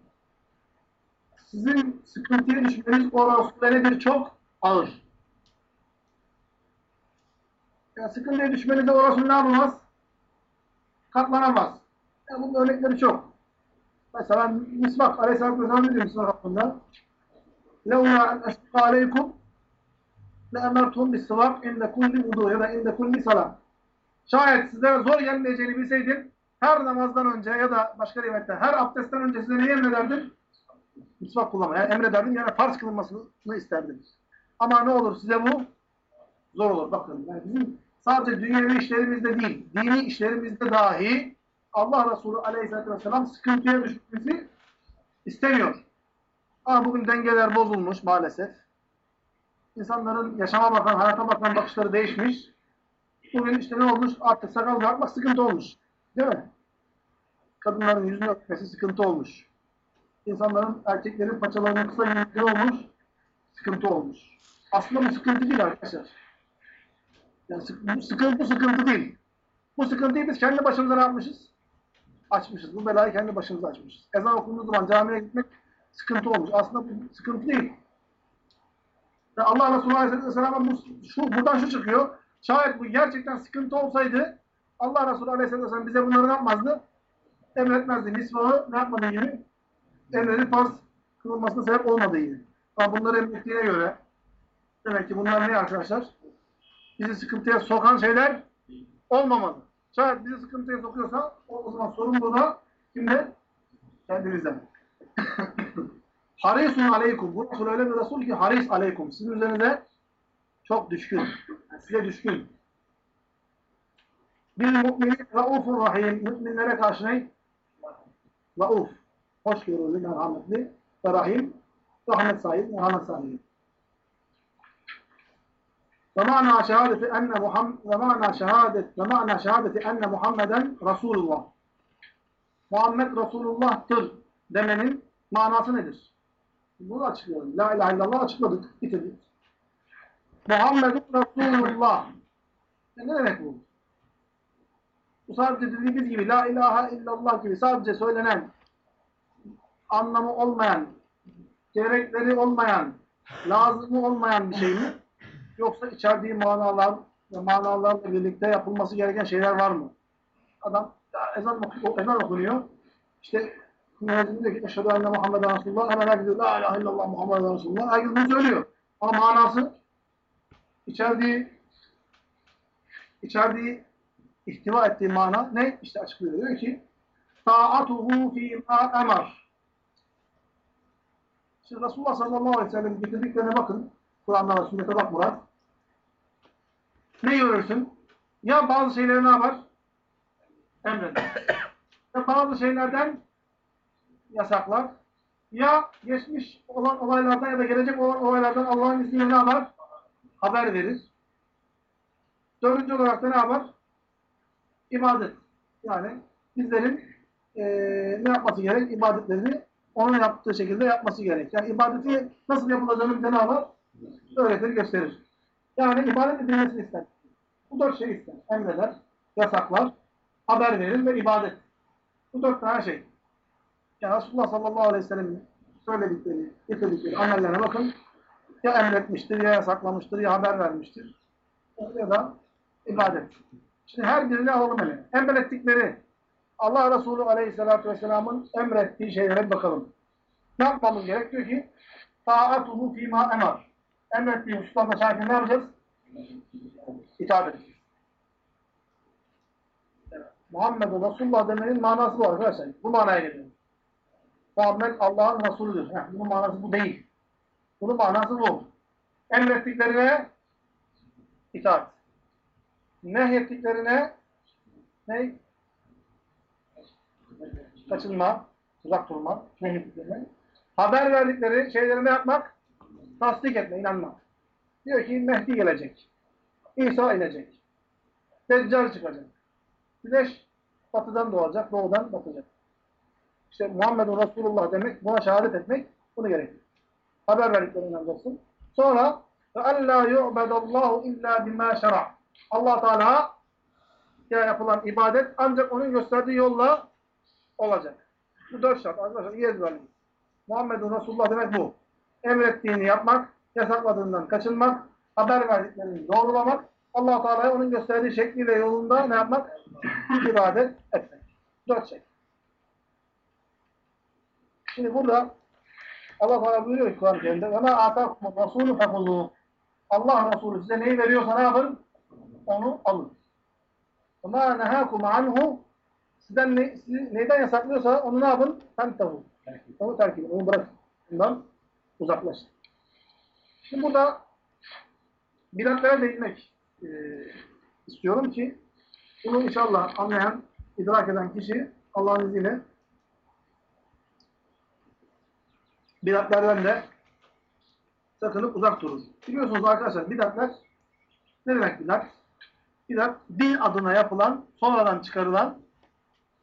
Sizin sıkıntıya düşmeniz o Resul'e nedir? Çok ağır. Ya sıkıntıya düşmenize o Resul ne yapamaz? Katlanamaz. Ya bunun örnekleri çok. Mesela misvak, aleyhissalatü vesselam ne diyor misvak hakkında? لَوْلَا اَنْ اَشْتَقَ عَلَيْكُمْ لَاَمَرْتُمْ بِالسِّوَاقِ اِنْدَ كُلِّ وُضُوء ya da اِنْدَ كُلِّ salam. Şayet sizlere zor gelmeyeceğini bilseydim, her namazdan önce ya da başka rivayette her abdestten önce size neyi emrederdim? Misvak kullanmayı yani emrederdim yani farz kılınmasını isterdim. Ama ne olur size bu zor olur. Bakın yani bizim sadece dünyevi işlerimizde değil, dini işlerimizde dahi Allah Resulü Aleyhisselatü Vesselam sıkıntıya düşmemizi istemiyor. Ama bugün dengeler bozulmuş maalesef. İnsanların yaşama bakan, hayata bakan bakışları değişmiş. Bugün işte ne olmuş? Artık sakal bırakmak sıkıntı olmuş. Değil mi? Kadınların yüzünü öpmesi sıkıntı olmuş. İnsanların, erkeklerin paçalarını kısa giymeleri olmuş. Sıkıntı olmuş. Aslında bu sıkıntı değil arkadaşlar. Yani sık- bu sıkıntı sıkıntı değil. Bu sıkıntıyı biz kendi başımıza ne yapmışız? Açmışız. Bu belayı kendi başımıza açmışız. Ezan okunduğu zaman camiye gitmek sıkıntı olmuş. Aslında bu sıkıntı değil. Ve Allah Resulü Aleyhisselam'a bu, şu, buradan şu çıkıyor. Şayet bu gerçekten sıkıntı olsaydı Allah Resulü Aleyhisselam bize bunları ne yapmazdı? Emretmezdi. Misvahı ne yapmadığı gibi emredip farz kılınmasına sebep olmadığı gibi. Ama bunları emrettiğine göre demek ki bunlar ne arkadaşlar? Bizi sıkıntıya sokan şeyler olmamalı. Şayet bizi sıkıntıya sokuyorsa o, o zaman sorumluluğu da kimde? Kendimizden. [COUGHS] Harisun aleykum. Bu Resul öyle bir Resul ki haris aleykum. Sizin üzerinize çok düşkün. Size düşkün. Bil mu'minin raufur rahim. Müminlere karşı ne? Rauf. Hoşgörülü, merhametli ve rahim. Rahmet sahibi, merhamet sahibi. Ve ma'na şehadeti enne Muhammed ve ma'na şehadet ve ma'na şehadeti enne Muhammeden Resulullah. Muhammed Resulullah'tır demenin manası nedir? Bunu açıklayalım. La ilahe illallah açıkladık, bitirdik. Muhammedun Resulullah. E ne demek bu? Bu sadece dediğimiz gibi La ilahe illallah gibi sadece söylenen, anlamı olmayan, gerekleri olmayan, lazımı olmayan bir şey mi? Yoksa içerdiği manalar ve manalarla birlikte yapılması gereken şeyler var mı? Adam ezan, oku- ezan okunuyor. İşte müezzin diyor ki Eşhedü enne Muhammeden Resulullah. Hemen herkes diyor La ilahe illallah Muhammeden Resulullah. Herkes bunu söylüyor. Ama manası içerdiği içerdiği ihtiva ettiği mana ne? İşte açıklıyor. Diyor ki Ta'atuhu fîmâ emar. Şimdi Resulullah sallallahu aleyhi ve sellem getirdiklerine bakın. Kur'an'da ve sünnete bak Murat. Ne görürsün? Ya bazı şeyleri ne yapar? Emreder. Ya bazı şeylerden yasaklar. Ya geçmiş olan olaylardan ya da gelecek olan olaylardan Allah'ın izniyle ne yapar? Haber verir. Dördüncü olarak da ne yapar? İbadet. Yani bizlerin eee, ne yapması gerek? İbadetlerini onun yaptığı şekilde yapması gerek. Yani ibadeti nasıl yapılacağını bize ne yapar? Öğretir, gösterir. Yani ibadet edilmesini ister. Bu dört şey ister. Emreder, yasaklar, haber verir ve ibadet. Bu dört tane şey. Yani Resulullah sallallahu aleyhi ve sellem'in söyledikleri, getirdikleri amellerine bakın. Ya emretmiştir, ya yasaklamıştır, ya haber vermiştir. Ya da ibadet. Şimdi her birini alalım hele. Emrettikleri Allah Resulü aleyhissalatü vesselamın emrettiği şeylere bakalım. Ne yapmamız gerek? Diyor ki taatuhu fîmâ emar. Emrettiği hususlarda şahit ne yapacağız? İtaat edeceğiz. Muhammed Resulullah demenin manası bu arkadaşlar. Bu manaya geliyor. Muhammed Allah'ın Resulüdür. Heh, bunun manası bu değil. Bunun manası bu. Emrettiklerine itaat. Nehyettiklerine ne? Kaçınma, uzak durma, nehyettiklerine. Haber verdikleri şeyleri yapmak? Tasdik etme, inanmak. Diyor ki Mehdi gelecek. İsa inecek. Deccal çıkacak. Güneş batıdan doğacak, doğudan batacak. İşte Muhammedun Resulullah demek, buna şehadet etmek bunu gerektirir. Haber verdiklerine inanacaksın. Sonra فَاَلَّا يُعْبَدَ اللّٰهُ اِلَّا بِمَا شَرَعْ allah Teala ya yapılan ibadet ancak onun gösterdiği yolla olacak. Bu dört şart. Arkadaşlar iyi ezberleyin. Muhammedun Resulullah demek bu. Emrettiğini yapmak, yasakladığından kaçınmak, haber verdiklerini doğrulamak, allah Teala'ya onun gösterdiği şekliyle yolunda ne yapmak? İbadet etmek. Dört şey. Şimdi burada Allah Teala buyuruyor ki Kur'an-ı Kerim'de وَمَا آتَاكُمُ الرَّسُولُ فَخُذُوهُ Allah Resulü size neyi veriyorsa ne yapın? Onu alın. وَمَا نَهَاكُمْ عَنْهُ Sizden ne, sizi neyden yasaklıyorsa onu ne yapın? Fentehu. Onu terk edin, onu bırakın. Bundan uzaklaşın. Şimdi burada bidatlere değinmek e, istiyorum ki bunu inşallah anlayan, idrak eden kişi Allah'ın izniyle bidatlerden de sakınıp uzak durur. Biliyorsunuz arkadaşlar bidatler ne demek bidat? Bidat din adına yapılan, sonradan çıkarılan,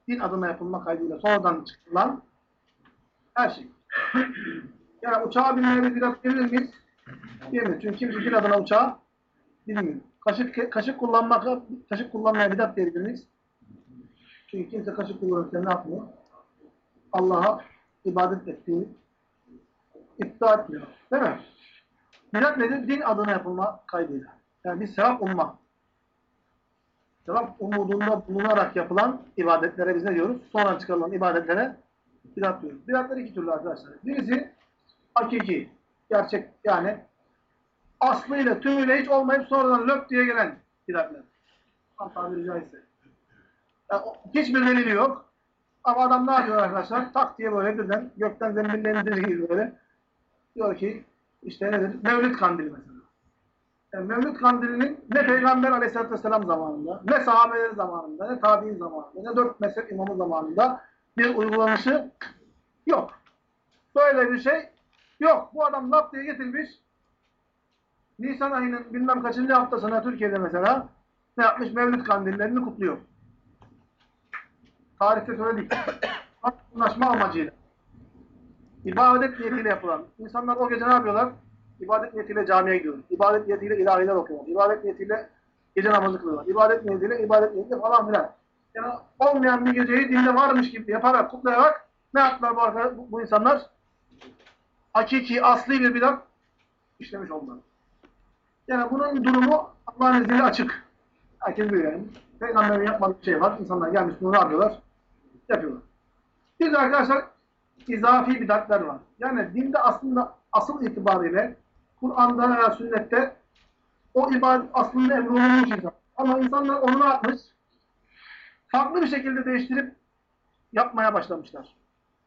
din adına yapılma kaydıyla sonradan çıkarılan her şey. Yani uçağa binmeye bir bidat gelir miyiz? Diyemeyiz. Çünkü kimse din adına uçağa bilmiyor. Kaşık, kaşık kullanmak, kaşık kullanmaya bidat diyebilir miyiz? Çünkü kimse kaşık kullanırken ne yapmıyor? Allah'a ibadet ettiğini iddia etmiyor. Değil mi? Bidat nedir? Din adına yapılma kaydıyla. Yani bir sevap umma. Sevap umudunda bulunarak yapılan ibadetlere biz ne diyoruz? Sonra çıkarılan ibadetlere bidat diyoruz. Bidatlar iki türlü arkadaşlar. Birisi hakiki, gerçek yani aslıyla, tümüyle hiç olmayıp sonradan lök diye gelen bidatlar. Tam tabiri caizse. Yani hiçbir delili yok. Ama adam ne yapıyor arkadaşlar? Tak diye böyle birden gökten zembille indirir gibi böyle. Diyor ki işte nedir? Mevlüt kandili mesela. Yani Mevlüt kandilinin ne Peygamber aleyhissalatü vesselam zamanında, ne sahabeler zamanında, ne tabi'in zamanında, ne dört mezhep imamı zamanında bir uygulanışı yok. Böyle bir şey yok. Bu adam laf diye getirmiş. Nisan ayının bilmem kaçıncı haftasına Türkiye'de mesela ne yapmış? Mevlüt kandillerini kutluyor. Tarihte söyledik. [COUGHS] Anlaşma amacıyla. İbadet niyetiyle yapılan. İnsanlar o gece ne yapıyorlar? İbadet niyetiyle camiye gidiyorlar. İbadet niyetiyle ilahiler okuyorlar. İbadet niyetiyle gece namazı kılıyorlar. İbadet niyetiyle, ibadet niyetiyle falan filan. Yani olmayan bir geceyi dinde varmış gibi yaparak, kutlayarak ne yaptılar bu, bu insanlar? Hakiki, asli bir bidat işlemiş oldular. Yani bunun durumu Allah'ın izniyle açık. Herkes biliyor yani. Peygamberin yapmadığı bir şey var. İnsanlar gelmiş bunu ne yapıyorlar? Bir de arkadaşlar izafi bidatler var. Yani dinde aslında asıl itibariyle Kur'an'da veya sünnette o ibadet aslında emrolunmuş insan. Ama insanlar onu ne yapmış? Farklı bir şekilde değiştirip yapmaya başlamışlar.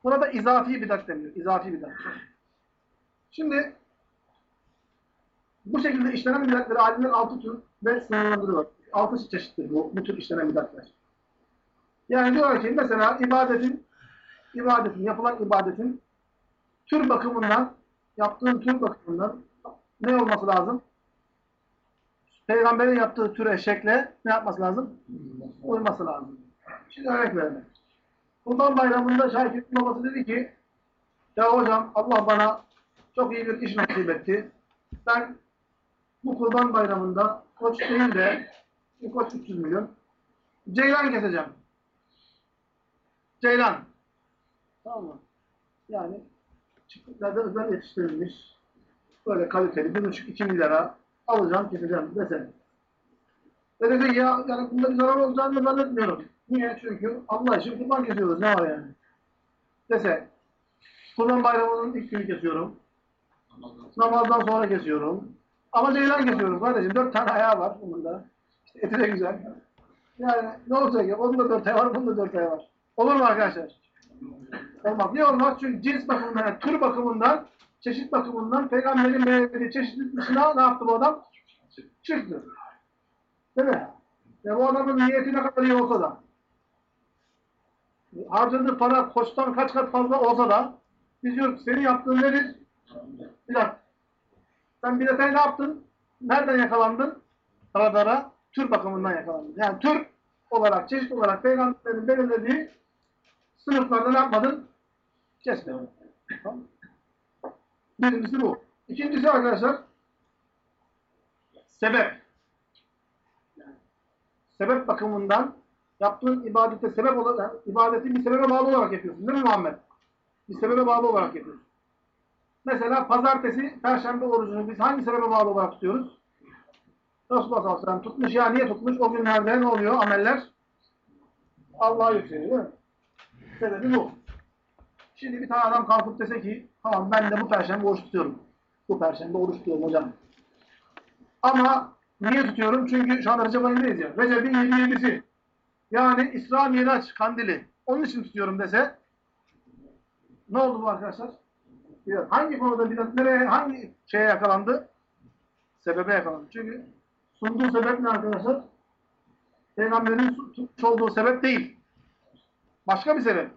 Burada izafi bidat deniyor. İzafi bidat. Şimdi bu şekilde işlenen bidatları alimler altı tür ve sınırlandırıyorlar. Altı çeşittir bu, bu tür işlenen bidatlar. Yani diyorlar ki mesela ibadetin ibadetin, yapılan ibadetin tür bakımından, yaptığın tür bakımından ne olması lazım? Peygamberin yaptığı türe, şekle ne yapması lazım? Uyması lazım. Şimdi örnek verelim. Kurban bayramında Şakir'in babası dedi ki ya hocam Allah bana çok iyi bir iş nasip etti. Ben bu kurban bayramında koç değil de bir koç 300 milyon ceylan keseceğim. Ceylan. Tamam mı? Yani çiftliklerde özel yetiştirilmiş böyle kaliteli 1,5-2 milyara alacağım keseceğim desene. Dedi ya yani bunda bir zarar olacağını zannetmiyorum. Niye? Çünkü Allah için kurban kesiyoruz. Ne var yani? Dese kurban bayramının ilk günü kesiyorum. Namazdan sonra kesiyorum. Ama ceylan kesiyorum kardeşim. Dört tane ayağı var bunun da. İşte eti de güzel. Yani ne olacak ya? Onun da dört ayağı var, bunun da dört ayağı var. Olur mu arkadaşlar? Olmaz. Niye olmaz? Çünkü cins bakımından, yani tür bakımından çeşit bakımından peygamberin belirlediği çeşitlilik dışına ne yaptı bu adam? Çıktı. Değil mi? Ve bu adamın niyeti ne kadar iyi olsa da harcadığı para koçtan kaç kat fazla olsa da biz diyoruz senin yaptığın nedir? Bidat. Sen bidata ne yaptın? Nereden yakalandın? Radara, tür bakımından yakalandın. Yani tür olarak, çeşit olarak peygamberin belirlediği sınıflarda ne yapmadın? Kesmedin. Tamam. Birincisi bu. İkincisi arkadaşlar sebep. Sebep bakımından yaptığın ibadete sebep olarak, ibadeti bir sebebe bağlı olarak yapıyorsun değil mi Muhammed? Bir sebebe bağlı olarak yapıyorsun. Mesela pazartesi, perşembe orucunu biz hangi sebebe bağlı olarak tutuyoruz? Resulullah sallallahu aleyhi tutmuş. Ya niye tutmuş? O günlerde ne oluyor? Ameller Allah'a yükseliyor değil mi? Sebebi bu. Şimdi bir tane adam kalkıp dese ki tamam ben de bu perşembe oruç tutuyorum. Bu perşembe oruç tutuyorum hocam. Ama niye tutuyorum? Çünkü şu anda Recep ayındayız ya. Recep'in 27'si. Yani İsra Miraç kandili. Onun için tutuyorum dese ne oldu bu arkadaşlar? Hangi konuda bidat nereye, hangi şeye yakalandı? Sebebe yakalandı. Çünkü sunduğu sebep ne arkadaşlar? Peygamberin tutmuş olduğu sebep değil. Başka bir sebep.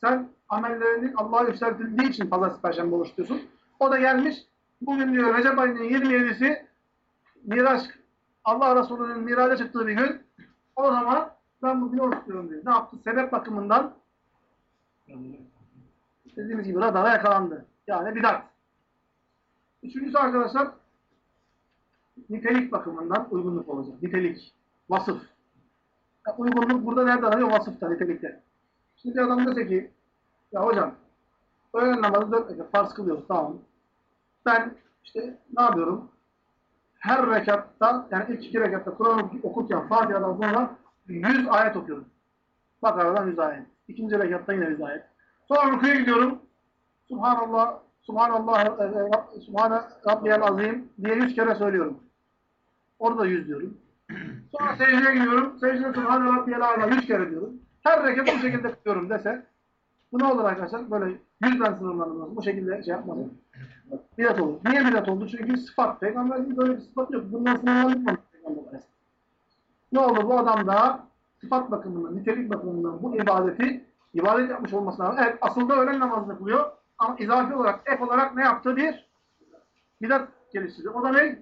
Sen amellerinin Allah'a yükseltildiği için pazartesi perşembe oruç tutuyorsun. O da gelmiş. Bugün diyor Recep ayının 27'si Miraç Allah Resulü'nün miraca çıktığı bir gün. O zaman ben bugün oruç tutuyorum diyor. Ne yaptı? Sebep bakımından dediğimiz gibi radara yakalandı. Yani bidat. Üçüncüsü arkadaşlar nitelik bakımından uygunluk olacak. Nitelik, vasıf. Ya uygunluk burada nerede aranıyor? Vasıfta, nitelikte. Şimdi adam dese ki ya hocam öğlen namazı dört rekat farz kılıyoruz tamam. Ben işte ne yapıyorum? Her rekatta yani ilk iki rekatta Kur'an okurken Fatiha'dan sonra 100 ayet okuyorum. Bakara'dan 100 ayet. İkinci rekatta yine 100 ayet. Sonra rüküye gidiyorum. Subhanallah, Subhanallah, e, e, Subhane Rabbiyel Azim diye 100 kere söylüyorum. Orada 100 diyorum. Sonra secdeye gidiyorum. Secdede Subhane Rabbiyel Azim 100 kere diyorum. Her rekat bu şekilde kılıyorum dese bu ne olur arkadaşlar? Böyle yüzden sınırlandırılmaz. Bu şekilde şey yapmasın. Bidat olur. Niye bidat oldu? Çünkü sıfat. Peygamberin böyle bir sıfat yok. Bundan sınırlandırılmaz. Peygamber Ne oldu? Bu adam da sıfat bakımından, nitelik bakımından bu ibadeti ibadet yapmış olmasına rağmen evet aslında öğlen namazını kılıyor ama izafi olarak, ek olarak ne yaptı? Bir bidat geliştirdi. O da ne?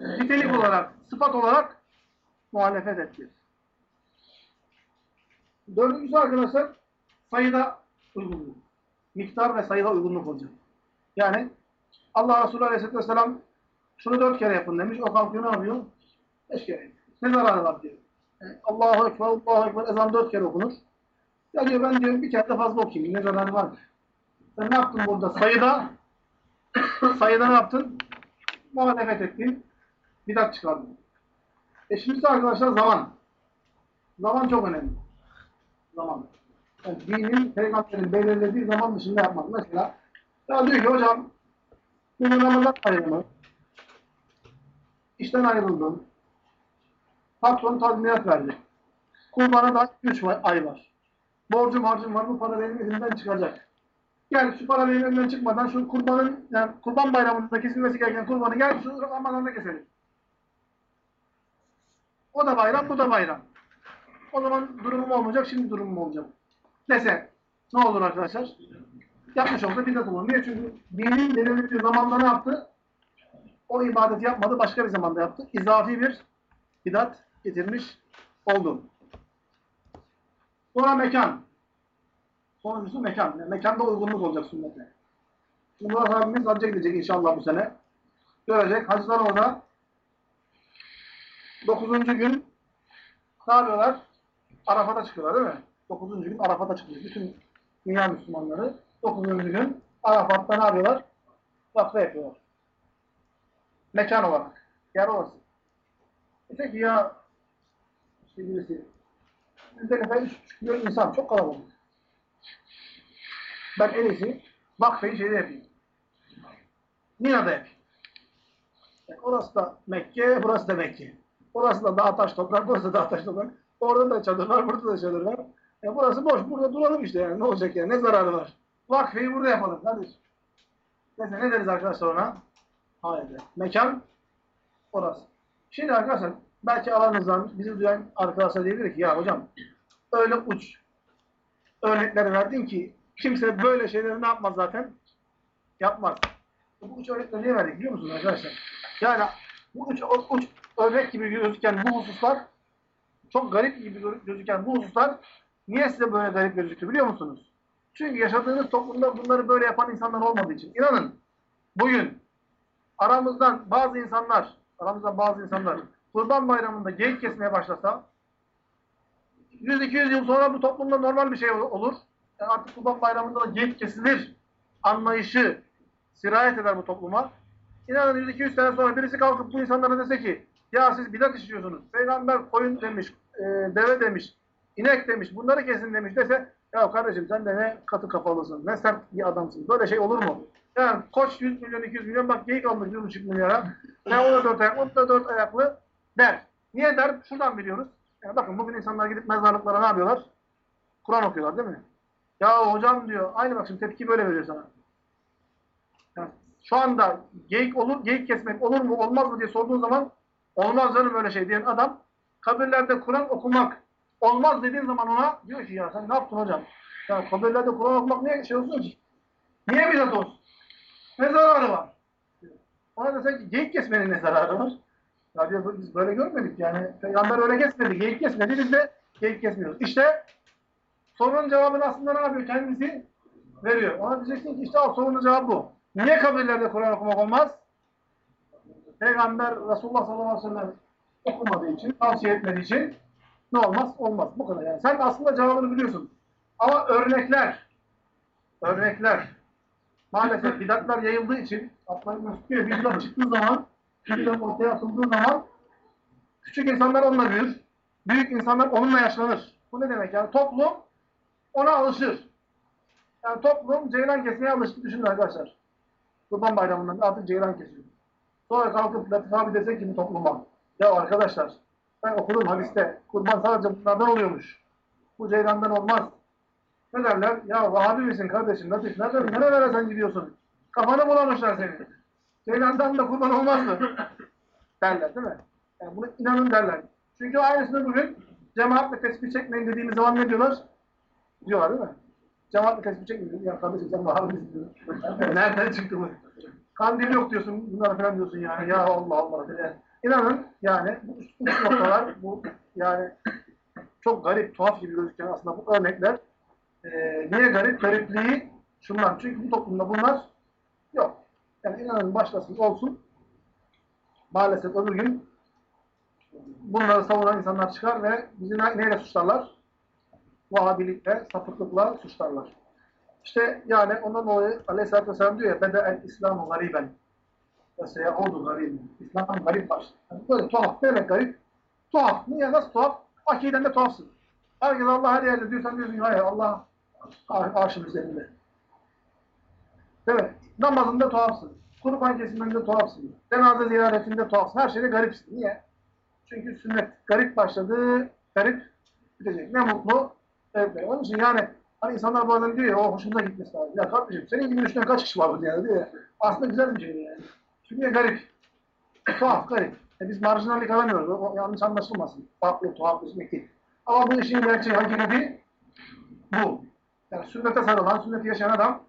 Nitelik olarak, sıfat olarak muhalefet etti. Dördüncüsü arkadaşlar sayıda uygunluk. Miktar ve sayıda uygunluk olacak. Yani Allah Resulü Aleyhisselatü Vesselam şunu dört kere yapın demiş. O kalkıyor ne yapıyor? Beş kere. Ne zararı var diyor. Allahu Ekber, Allahu Ekber ezan dört kere okunur. Ya diyor ben diyor bir kere de fazla okuyayım. Ne zararı var? Sen ne yaptın burada? Sayıda [COUGHS] sayıda ne yaptın? Muhalefet ettin. Bidat çıkardın. E şimdi arkadaşlar zaman. Zaman çok önemli. Zaman. Yani dinin, peygamberin belirlediği zaman dışında yapmak. Mesela ya diyor ki hocam bugün Ramazan ayını işten ayrıldım. Patron tazminat verdi. Kurbana da 3 ay var. Borcum harcım var. Bu para benim elimden çıkacak. Gel şu para benim elimden çıkmadan şu kurbanın yani kurban bayramında kesilmesi gereken kurbanı gel şu Ramazan'da keselim. O da bayram, bu da bayram. O zaman durumum olmayacak, şimdi durumum olacak. Dese ne olur arkadaşlar? Yapmış olsa bidat olur. Niye? Çünkü dinin belirlediği zamanda ne yaptı? O ibadeti yapmadı, başka bir zamanda yaptı. İzafi bir bidat getirmiş oldu. Sonra mekan. Sonuncusu mekan. Yani mekanda uygunluk olacak sünnete. Şimdi Murat abimiz hacca gidecek inşallah bu sene. Görecek. Hacılar orada Dokuzuncu gün ne yapıyorlar? Arafat'a çıkıyorlar değil mi? Dokuzuncu gün Arafat'a çıkıyor. Bütün dünya Müslümanları dokuzuncu gün Arafat'ta ne yapıyorlar? Vakfe yapıyorlar. Mekan olarak. Yer orası. E peki ya birisi bizde 3,5 milyon insan çok kalabalık. Ben en iyisi vakfeyi şeyde yapayım. Mina'da yapayım. Yani orası da Mekke, burası da Mekke. Orası da dağ taş toprak, burası da dağ taş toprak. Orada da çadır var, burada da çadır var. E burası boş, burada duralım işte yani. Ne olacak yani, ne zararı var? vakfeyi burada yapalım kardeşim. Mesela ne deriz arkadaşlar ona? Hayır. Mekan orası. Şimdi arkadaşlar belki aranızdan bizi duyan arkadaşlar diyebilir ki ya hocam öyle uç örnekler verdin ki kimse böyle şeyleri ne yapmaz zaten? Yapmaz. Bu üç örnekleri niye verdik biliyor musunuz arkadaşlar? Yani bu üç, uç örnek gibi gözüken bu hususlar çok garip gibi gözüken bu hususlar niye size böyle garip gözüktü biliyor musunuz? Çünkü yaşadığınız toplumda bunları böyle yapan insanlar olmadığı için. İnanın bugün aramızdan bazı insanlar, aramızdan bazı insanlar Kurban Bayramı'nda geyik kesmeye başlasa 100-200 yıl sonra bu toplumda normal bir şey olur. Yani artık Kurban Bayramı'nda da geyik kesilir anlayışı sirayet eder bu topluma. İnanın 100-200 sene sonra birisi kalkıp bu insanlara dese ki ya siz bidat işliyorsunuz. Peygamber koyun demiş, e, deve demiş, inek demiş, bunları kesin demiş dese ya kardeşim sen de ne katı kafalısın, ne sert bir adamsın. Böyle şey olur mu? Yani koç 100 milyon, 200 milyon bak geyik almış 100 milyara. Ne o da dört ayaklı, o da dört ayaklı der. Niye der? Şuradan biliyoruz. Yani bakın bugün insanlar gidip mezarlıklara ne yapıyorlar? Kur'an okuyorlar değil mi? Ya hocam diyor, aynı bak şimdi tepki böyle veriyor sana. Yani şu anda geyik olur, geyik kesmek olur mu, olmaz mı diye sorduğun zaman olmaz canım öyle şey diyen adam kabirlerde Kur'an okumak olmaz dediğin zaman ona diyor ki ya sen ne yaptın hocam? Ya kabirlerde Kur'an okumak niye şey olsun ki? Niye bidat olsun? Ne zararı var? Ona desen ki geyik kesmenin ne zararı var? Ya diyor biz böyle görmedik yani. Peygamber öyle kesmedi, geyik kesmedi. Biz de geyik kesmiyoruz. İşte sorunun cevabını aslında ne yapıyor? Kendisi veriyor. Ona diyeceksin ki işte al sorunun cevabı bu. Niye kabirlerde Kur'an okumak olmaz? Peygamber Resulullah sallallahu aleyhi ve sellem okumadığı için, tavsiye etmediği için ne olmaz? Olmaz. Bu kadar yani. Sen aslında cevabını biliyorsun. Ama örnekler, örnekler, maalesef bidatlar yayıldığı için, atlar gözüküyor, bir bidat çıktığı zaman, bidat ortaya atıldığı zaman, küçük insanlar onunla büyür, büyük insanlar onunla yaşlanır. Bu ne demek yani? Toplum ona alışır. Yani toplum ceylan kesmeye alıştı düşünün arkadaşlar. Kurban bayramından artık ceylan kesiyor. Sonra kalkıp Latif abi dese ki topluma, ya arkadaşlar ben okudum hadiste, kurban sadece bunlardan oluyormuş. Bu ceylandan olmaz. Ne derler? Ya Vahabi misin kardeşim? Latif nereden, nerelere sen gidiyorsun? Kafanı bulamışlar senin. Ceylandan da kurban olmaz mı? [LAUGHS] derler değil mi? Yani bunu inanın derler. Çünkü aynısını bugün cemaatle tespih çekmeyin dediğimiz zaman ne diyorlar? Diyorlar değil mi? Cemaatle tespih çekmeyin. Ya kardeşim sen Vahabi misin diyor. [LAUGHS] Nereden çıktı bu? Kandil yok diyorsun, bunlara falan diyorsun yani. Ya Allah Allah. Yani, inanın yani bu uç noktalar, bu yani çok garip, tuhaf gibi gözüken aslında bu örnekler e, niye garip? Garipliği şundan. Çünkü bu toplumda bunlar yok. Yani inanın başlasın olsun. Maalesef öbür gün bunları savunan insanlar çıkar ve bizi ne- neyle suçlarlar? Vahabilikle, sapıklıkla suçlarlar. İşte yani ondan dolayı Aleyhisselatü Vesselam diyor ya Bede'el İslamu gariben ve seyahudu gariben. İslam garip başladı. Yani böyle tuhaf. Demek garip? Tuhaf. Niye? Nasıl tuhaf? Akiden de tuhafsın. Herkes Allah her yerde diyorsan diyorsun hayır Allah ar- arşın üzerinde. Değil mi? Namazında tuhafsın. Kurban kesiminde tuhafsın. Cenaze ziyaretinde tuhafsın. Her şeyde garipsin. Niye? Çünkü sünnet garip başladı, garip bitecek. Ne mutlu. Evet, onun için yani hani insanlar bazen diyor ya o hoşuna gitmesi lazım. Ya kardeşim senin gibi düşünen kaç kişi var bu diyor. Aslında güzel bir şey yani. Çünkü garip. Tuhaf, garip. E biz marjinallik aramıyoruz. O, o yanlış anlaşılmasın. Farklı, tuhaf üzmek değil. Ama bu işin gerçeği, hakikati bu. Yani sünnete sarılan, sünneti yaşayan adam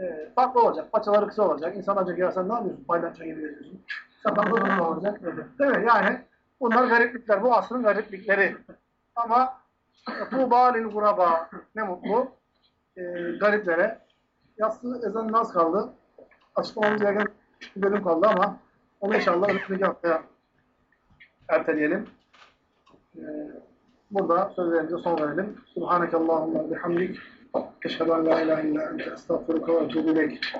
e, farklı olacak. Paçaları kısa olacak. İnsan acaba ya sen ne yapıyorsun? Paylaşça gibi geziyorsun. Sakallı uzun olacak. Değil mi? Yani bunlar gariplikler. Bu asrın gariplikleri. Ama Tuğba lil guraba. Ne mutlu. E, gariplere. Yatsı ezanı az kaldı. Açıklamamız gereken bir bölüm kaldı ama onu inşallah önümüzdeki haftaya erteleyelim. E, burada sözlerimize son verelim. Subhaneke Allahümme bihamdik. Eşhedü en la ilahe illa ente estağfurullah ve etûbü ileyk.